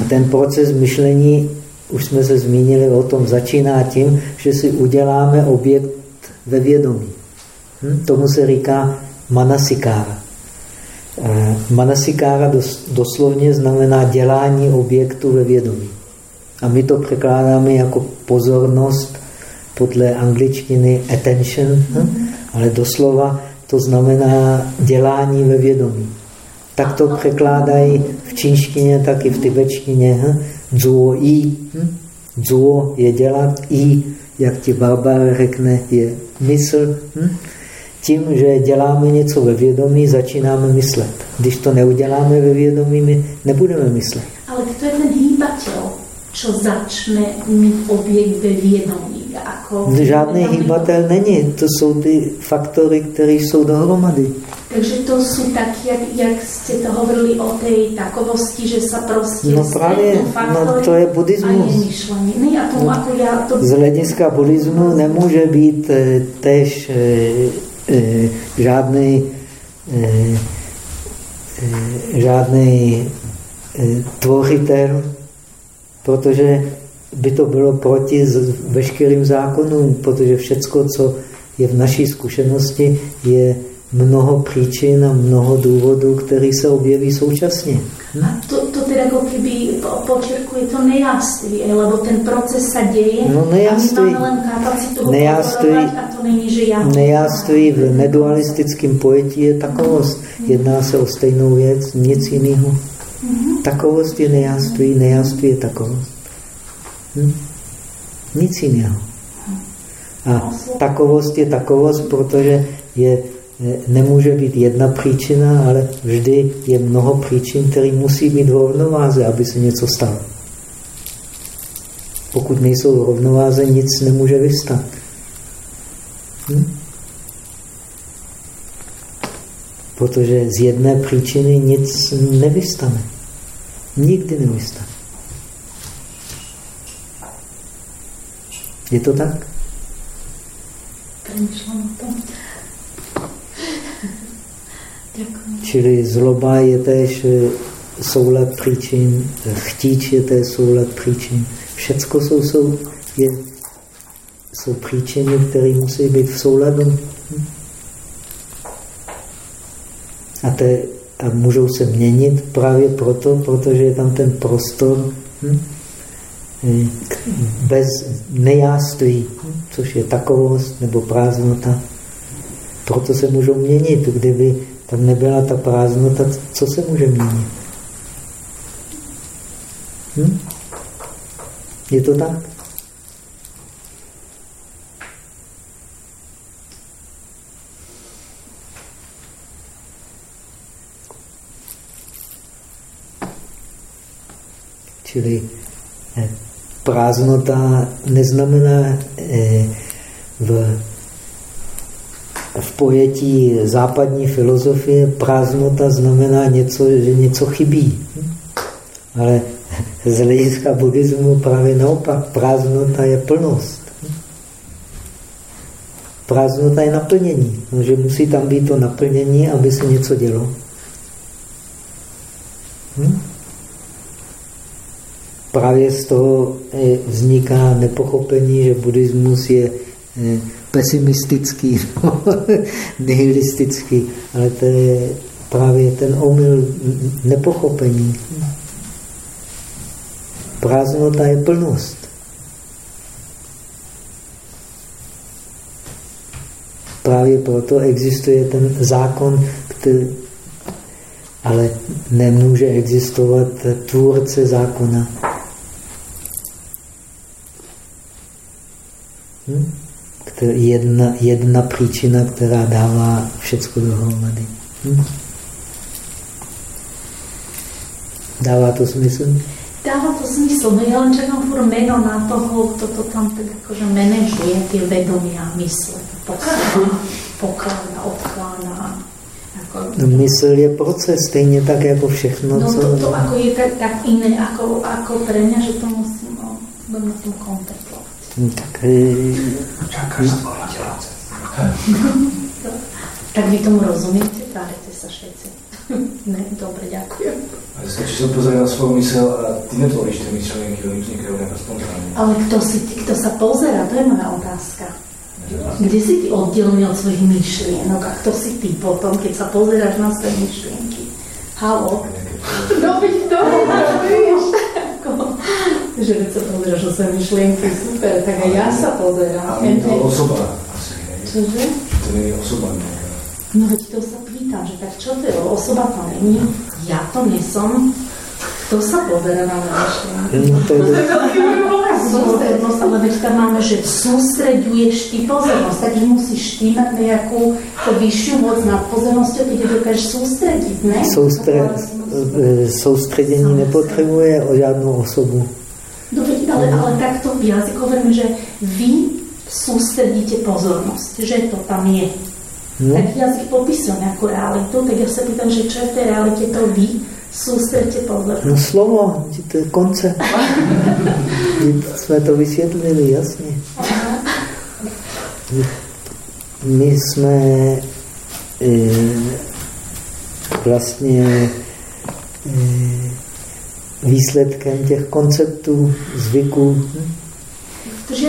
A ten proces myšlení, už jsme se zmínili o tom, začíná tím, že si uděláme objekt ve vědomí. Hm? Tomu se říká manasikára. Eh, manasikára doslovně znamená dělání objektu ve vědomí. A my to překládáme jako pozornost podle angličtiny attention. Hm? ale doslova to znamená dělání ve vědomí. Tak to překládají v čínštině, tak i v tibetštině. Hm? Zuo i. Hm? Zuo je dělat, i, jak ti barbar řekne, je mysl. Tím, že děláme něco ve vědomí, začínáme myslet. Když to neuděláme ve vědomí, my nebudeme myslet. Ale to je ten co začne mít objekt ve vědomí. Jako Žádný hýbatel není, to jsou ty faktory, které jsou dohromady. Takže to jsou tak, jak, jak jste to hovorili o té takovosti, že se prostě No právě, no to je buddhismus. A, tomu, no. jako já to... Z hlediska buddhismu nemůže být eh, tež eh, eh, žádný eh, eh, žádný eh, tvořitel, protože by to bylo proti veškerým zákonům, protože všecko, co je v naší zkušenosti, je mnoho příčin a mnoho důvodů, které se objeví současně. A to, to teda jako kdyby počerkuje to nejáství, lebo ten proces se děje no, nejáství, a my máme len kapacitu nejáství, a to není, že já... Nejáství v nedualistickém pojetí je takovost. Jedná se o stejnou věc, nic jiného. Takovost je nejáství, nejáství je takovost. Hm? Nic jiného. A takovost je takovost, protože je, nemůže být jedna příčina, ale vždy je mnoho příčin, které musí být v rovnováze, aby se něco stalo. Pokud nejsou v rovnováze, nic nemůže vystat. Hm? Protože z jedné příčiny nic nevystane. Nikdy nevystane. Je to tak? Přemýšlám o tom. Čili zloba je též eh, soulad příčin, chtíč je též soulad příčin. Všecko jsou, jsou, je, jsou příčiny, které musí být v souladu. Hm? A, te, a můžou se měnit právě proto, protože je tam ten prostor. Hm? bez nejáství, což je takovost nebo prázdnota. Proto se můžou měnit. Kdyby tam nebyla ta prázdnota, co se může měnit? Hm? Je to tak? Čili eh, prázdnota neznamená eh, v, v pojetí západní filozofie prázdnota znamená něco, že něco chybí. Ale z hlediska buddhismu právě naopak prázdnota je plnost. Prázdnota je naplnění. že musí tam být to naplnění, aby se něco dělo. Hm? Právě z toho eh, vzniká nepochopení, že buddhismus je eh, pesimistický, nihilistický, ale to je právě ten omyl nepochopení. Prázdnota je plnost. Právě proto existuje ten zákon, který, ale nemůže existovat tvůrce zákona. Hm? Jedna, jedna příčina, která dává všechno dohromady. Hm? Dává to smysl? Dává to smysl, no ja len čakám furt meno na toho, kto to tam tak akože manažuje tie vedomia mysle. Pokládá, pokládá, odkládá. Ako... No, mysl je proces, stejně tak jako všechno, no, co... to, to ako je tak, tak iné ako, ako pre mňa, že to musím, no, budem na tom kontemplovať. No, tak... Tak vy tomu rozumiete? Tvárite sa všetci. ne, dobre, ďakujem. Ale stačí sa pozrieť na svoju mysel a ty netvoríš tie myšlenky, oni vznikajú nejako spontánne. Ale kto si ty, kto sa pozera, to je moja otázka. Kde si ty oddelený od svojich myšlienok a kto si ty potom, keď sa pozeráš na svoje myšlienky? Halo? No byť to víš. Že keď sa pozeráš na svoje myšlienky, super, tak aj ja sa pozerám. A je to osoba asi, hej? Čože? To nie je osoba nejaká. No veď to sa pýtam, že tak čo to je? Osoba to není, ja to nesom. Kto sa pozera na moje myšlienky? No, to je... Sústrednosť, ale veď tam máme, že sústreduješ ty pozornosť, takže musíš ty mať nejakú vyššiu moc nad pozornosťou, keď dokážeš sústrediť, ne? Soustre... Soustředění nepotřebuje o žádnou osobu. Ale, ale takto v jazyku hovoríme, že vy sústredíte pozornosť, že to tam je. No. Tak jazyk popisuje nejakú realitu, tak ja sa pýtam, že čo je v tej realite to vy sústredíte pozornosť. No slovo, to je koncept. jsme to vysvětlili, jasně. My jsme e, vlastně e, výsledkem těch konceptů, zvyků.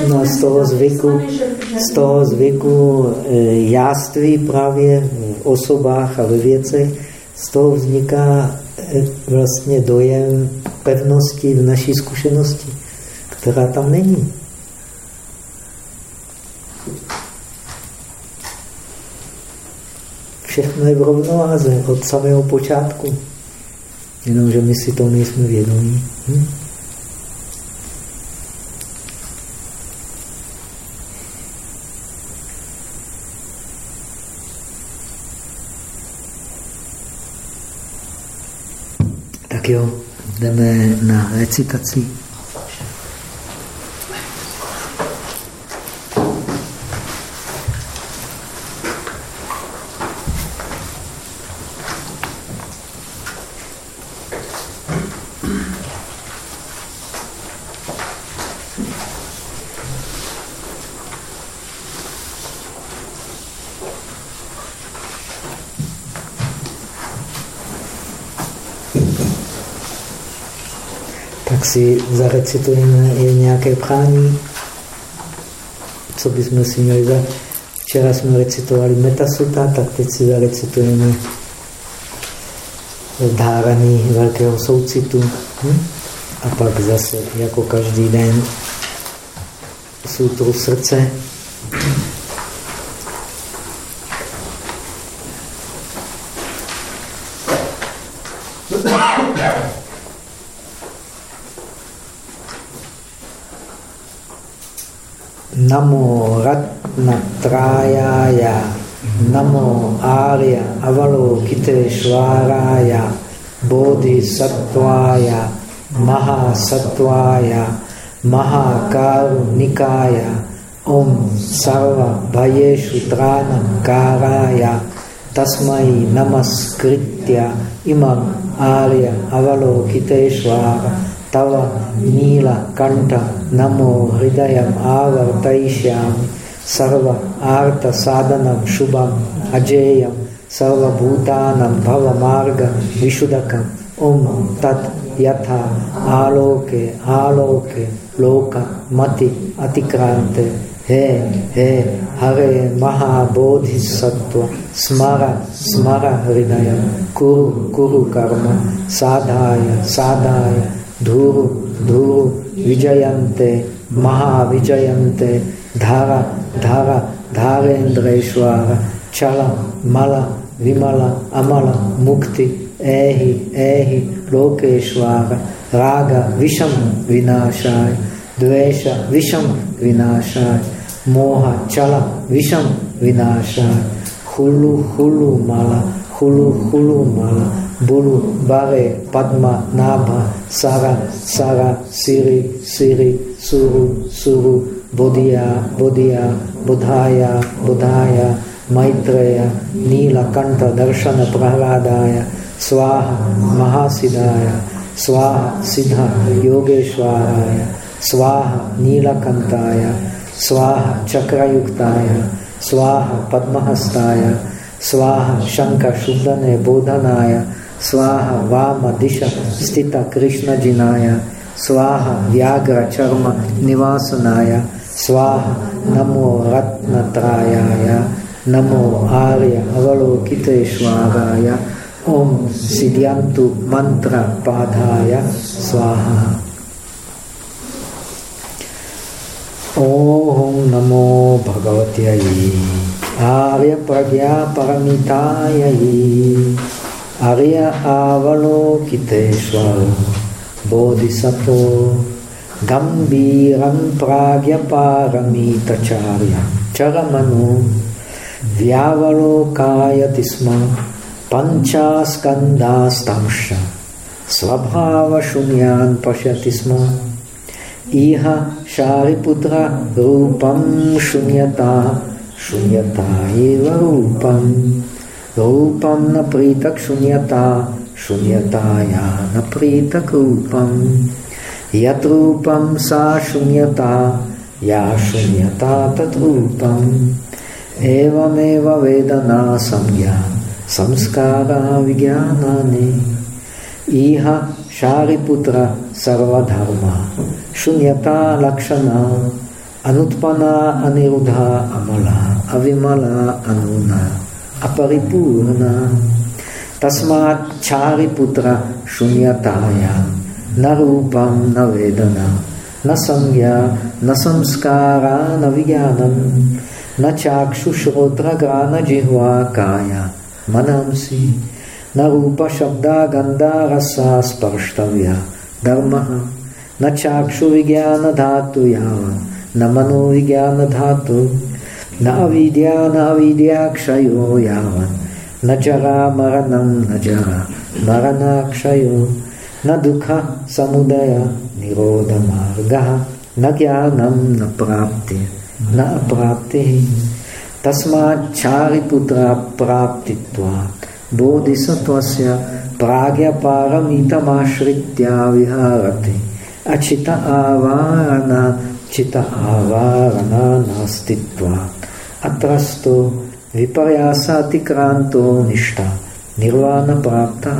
No, z toho zvyku, z toho zvyku jáství právě v osobách a ve věcech, z toho vzniká e, vlastně dojem pevnosti v naší zkušenosti, která tam není. Všechno je v rovnováze od samého počátku. Jenomže my si to nejsme vědomí. Hm? Tak jo, jdeme na recitaci. si zarecitujeme je nějaké prání, co bychom si měli za... Včera jsme recitovali Metasuta, tak teď si zarecitujeme dáraný velkého soucitu. Hm? A pak zase, jako každý den, sutru srdce. Namo Ratnatrayaya Namo Arya Avalokiteshvaraya Bodhisattvaya Mahasattvaya Mahakarunikaya Om Sarva Bhayeshu Tranam Karaya Tasmai Namaskritya Imam Arya Avalokiteshvara tava nila kanta namo hridayam avartaishyam सर्व आर्त साधनम शुभम अजेय सर्वभूतानम भव मार्ग विशुदकम उम तत् यथा आलोके आलोके लोक मति अतिक्रांत हे हे हरे महाबोधिसत्व स्मर स्मर हृदय कुरु कुरु कर्म साधाय साधाय धूरु धूरु विजयन्ते महाविजयन्ते Dhara Dhara Dharendreshwara Chala Mala Vimala Amala Mukti Ehi Ehi Lokeshwara Raga Visham Vinashaya Dvesha Visham Vinashaya Moha Chala Visham Vinashaya Hulu Hulu Mala Hulu Hulu Mala Bulu Bare Padma Nabha Sara Sara Siri Siri Suru Suru Budhiya बुधिया, बुधाया, बुधाय, मैत्रेय, नीलकंठ दर्शन प्रहलादाय, स्वाह महासिदा स्वाह सिद्ध योगेश्वराय, स्वाह नीलकंठाय, स्वाह चक्रयुक्ताय, स्वाह पद्महस्ताय, स्वाह शंकर शुद्धने बोधनाय, स्वाह वाम दिश स्थित कृष्णजिनाय स्वाह व्याघ्र चर्म निवासनाय Nivasanaya Swaha Namo Ratnatrayaya Namo Arya Avalokiteshwaraya Om Siddhyantu Mantra Padhaya Swaha. Om Namo Bhagavatya Arya Pragya Paramitaya Arya Avalokiteshwara Bodhisattva Gambiram Pragya Paramitacharya Charamanu Vyavalokayati sma Panchaskandastamsha Svabhava Shunyan Pashyati sma Iha Shariputra Rupam Shunyata Shunyata Eva Rupam Rupam Napritak Shunyata Shunyataya Napritak Rupam यतरूपम सा शून्यता, या शून्यता तत्रूपम एवमेव वेदना संज्ञा, संस्कारा विज्ञानानि। इह शारिपुत्र सर्वधर्मा, शून्यता लक्षणा, अनुत्पन्ना अनिरुद्धा अमला, अविमला अनुना, अपरिपूर्णा। तस्मात् शारिपुत्र शून्यतायाम्। न रूपम न वेदना, न संज्ञा, न संस्कारा, न विज्ञानम न चाक्षुश्रोत्रगा न जिह्वा काया। मनंसी न रूप शब्दा गंधा रसा स्पर्शव्या धर्म, न चाक्षु विज्ञान धातु यावन न मनो विज्ञान धातु न अविद्या न अविद्या क्षयो यावन न जरा मरणम न जरा मरणाक्षयो na dukha samudaya niroda margaha na jnanam na prápti na aprápti tasma čári putra práptitva bodhisattvasya pragya paramita mašritya viharati achita avarana chita avarana nastitva atrasto viparyasa tikranto nishta nirvana prapta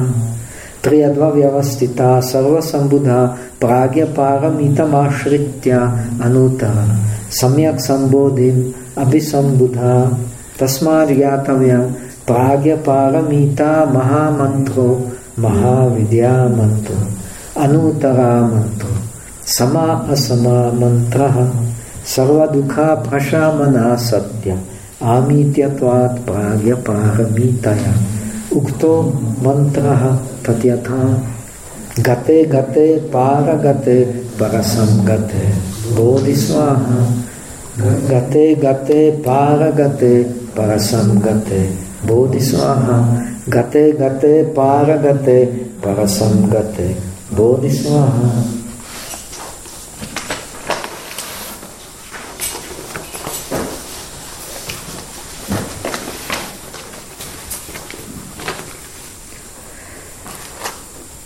व्यवस्थिता सर्वसंबुधा प्राज्ञपारमितमाश्रित्य अनुतः। सम्यक् सम्बोधिम्, अभिसम्बुधा। तस्मात् ज्ञातव्यं प्राज्ञपारमिता महामन्त्रो, महाविद्यामन्त्रो। अनुतरामन्त्रो। समा असमा मन्त्रः। सर्वदुःखप्रशमना सत्य। आमीत्यत्वात् प्राज्ञपारमितया। उक्तो मंत्र तद्यथा। गते गते पारगते परसंगते। बोधिस्वाहा गते गते पारगते परसंगते। बोधिस्वाहा गते गते पारगते परसंगते। बोधिस्वाहा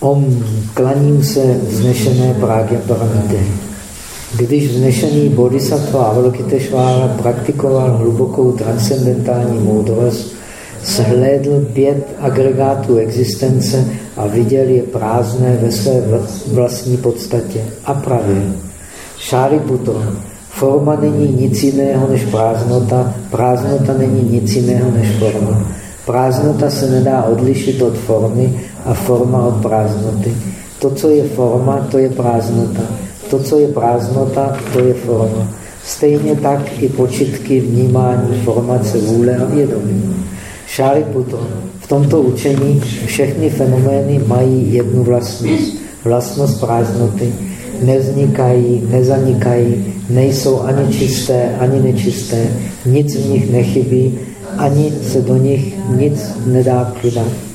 Om, klaním se vznešené Prágě Paramity. Když vznešený bodhisattva Avalokiteshvara praktikoval hlubokou transcendentální moudrost, shlédl pět agregátů existence a viděl je prázdné ve své vlastní podstatě a pravě. Šáriputo, forma není nic jiného než prázdnota, prázdnota není nic jiného než forma. Prázdnota se nedá odlišit od formy a forma od prázdnoty. To, co je forma, to je prázdnota. To, co je prázdnota, to je forma. Stejně tak i počitky vnímání, formace, vůle a vědomí. Šáriputo. V tomto učení všechny fenomény mají jednu vlastnost. Vlastnost prázdnoty. Nevznikají, nezanikají, nejsou ani čisté, ani nečisté. Nic v nich nechybí, ani se do nich nic nedá přidat.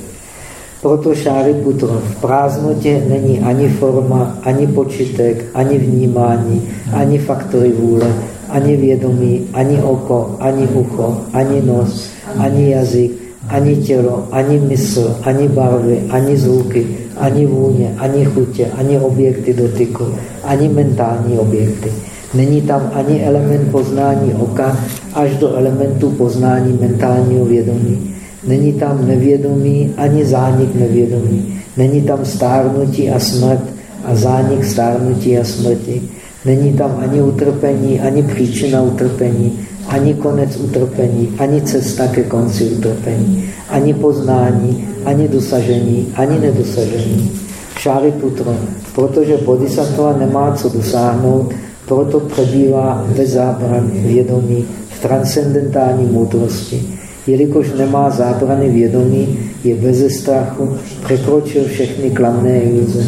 Proto Šáriputra v prázdnotě není ani forma, ani počitek, ani vnímání, ani faktory vůle, ani vědomí, ani oko, ani ucho, ani nos, ani jazyk, ani tělo, ani mysl, ani barvy, ani zvuky, ani vůně, ani chutě, ani objekty dotyku, ani mentální objekty. Není tam ani element poznání oka, až do elementu poznání mentálního vědomí. Není tam nevědomí ani zánik nevědomí. Není tam stárnutí a smrt a zánik stárnutí a smrti. Není tam ani utrpení, ani příčina utrpení, ani konec utrpení, ani cesta ke konci utrpení, ani poznání, ani dosažení, ani nedosažení. Šáriputro, protože bodhisattva nemá co dosáhnout, proto přebývá bez zábran vědomí v transcendentální moudrosti. Jelikož nemá zábrany vědomí, je bez strachu, překročil všechny klamné iluze.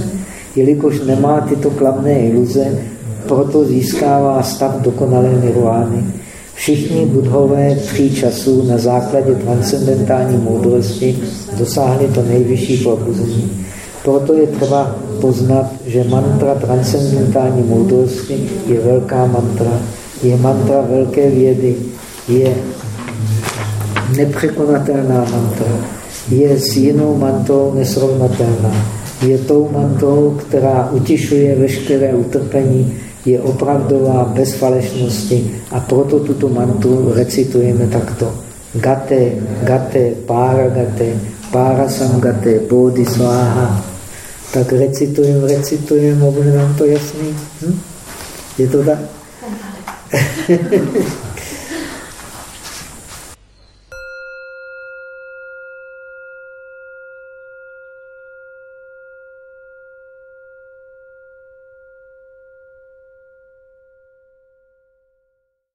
Jelikož nemá tyto klamné iluze, proto získává stav dokonalé nirvány. Všichni budhové tří časů na základě transcendentální moudrosti dosáhli to nejvyšší probuzení. Proto je třeba poznat, že mantra transcendentální moudrosti je velká mantra, je mantra velké vědy, je nepřekonatelná mantra, je s jinou mantrou nesrovnatelná. Je tou mantrou, která utišuje veškeré utrpení, je opravdová, bez falešnosti a proto tuto mantru recitujeme takto. Gate, gate, para gate, para samgate, bodhi sváha. Tak recitujeme, recitujeme a bude nám to jasný. Hm? Je to tak?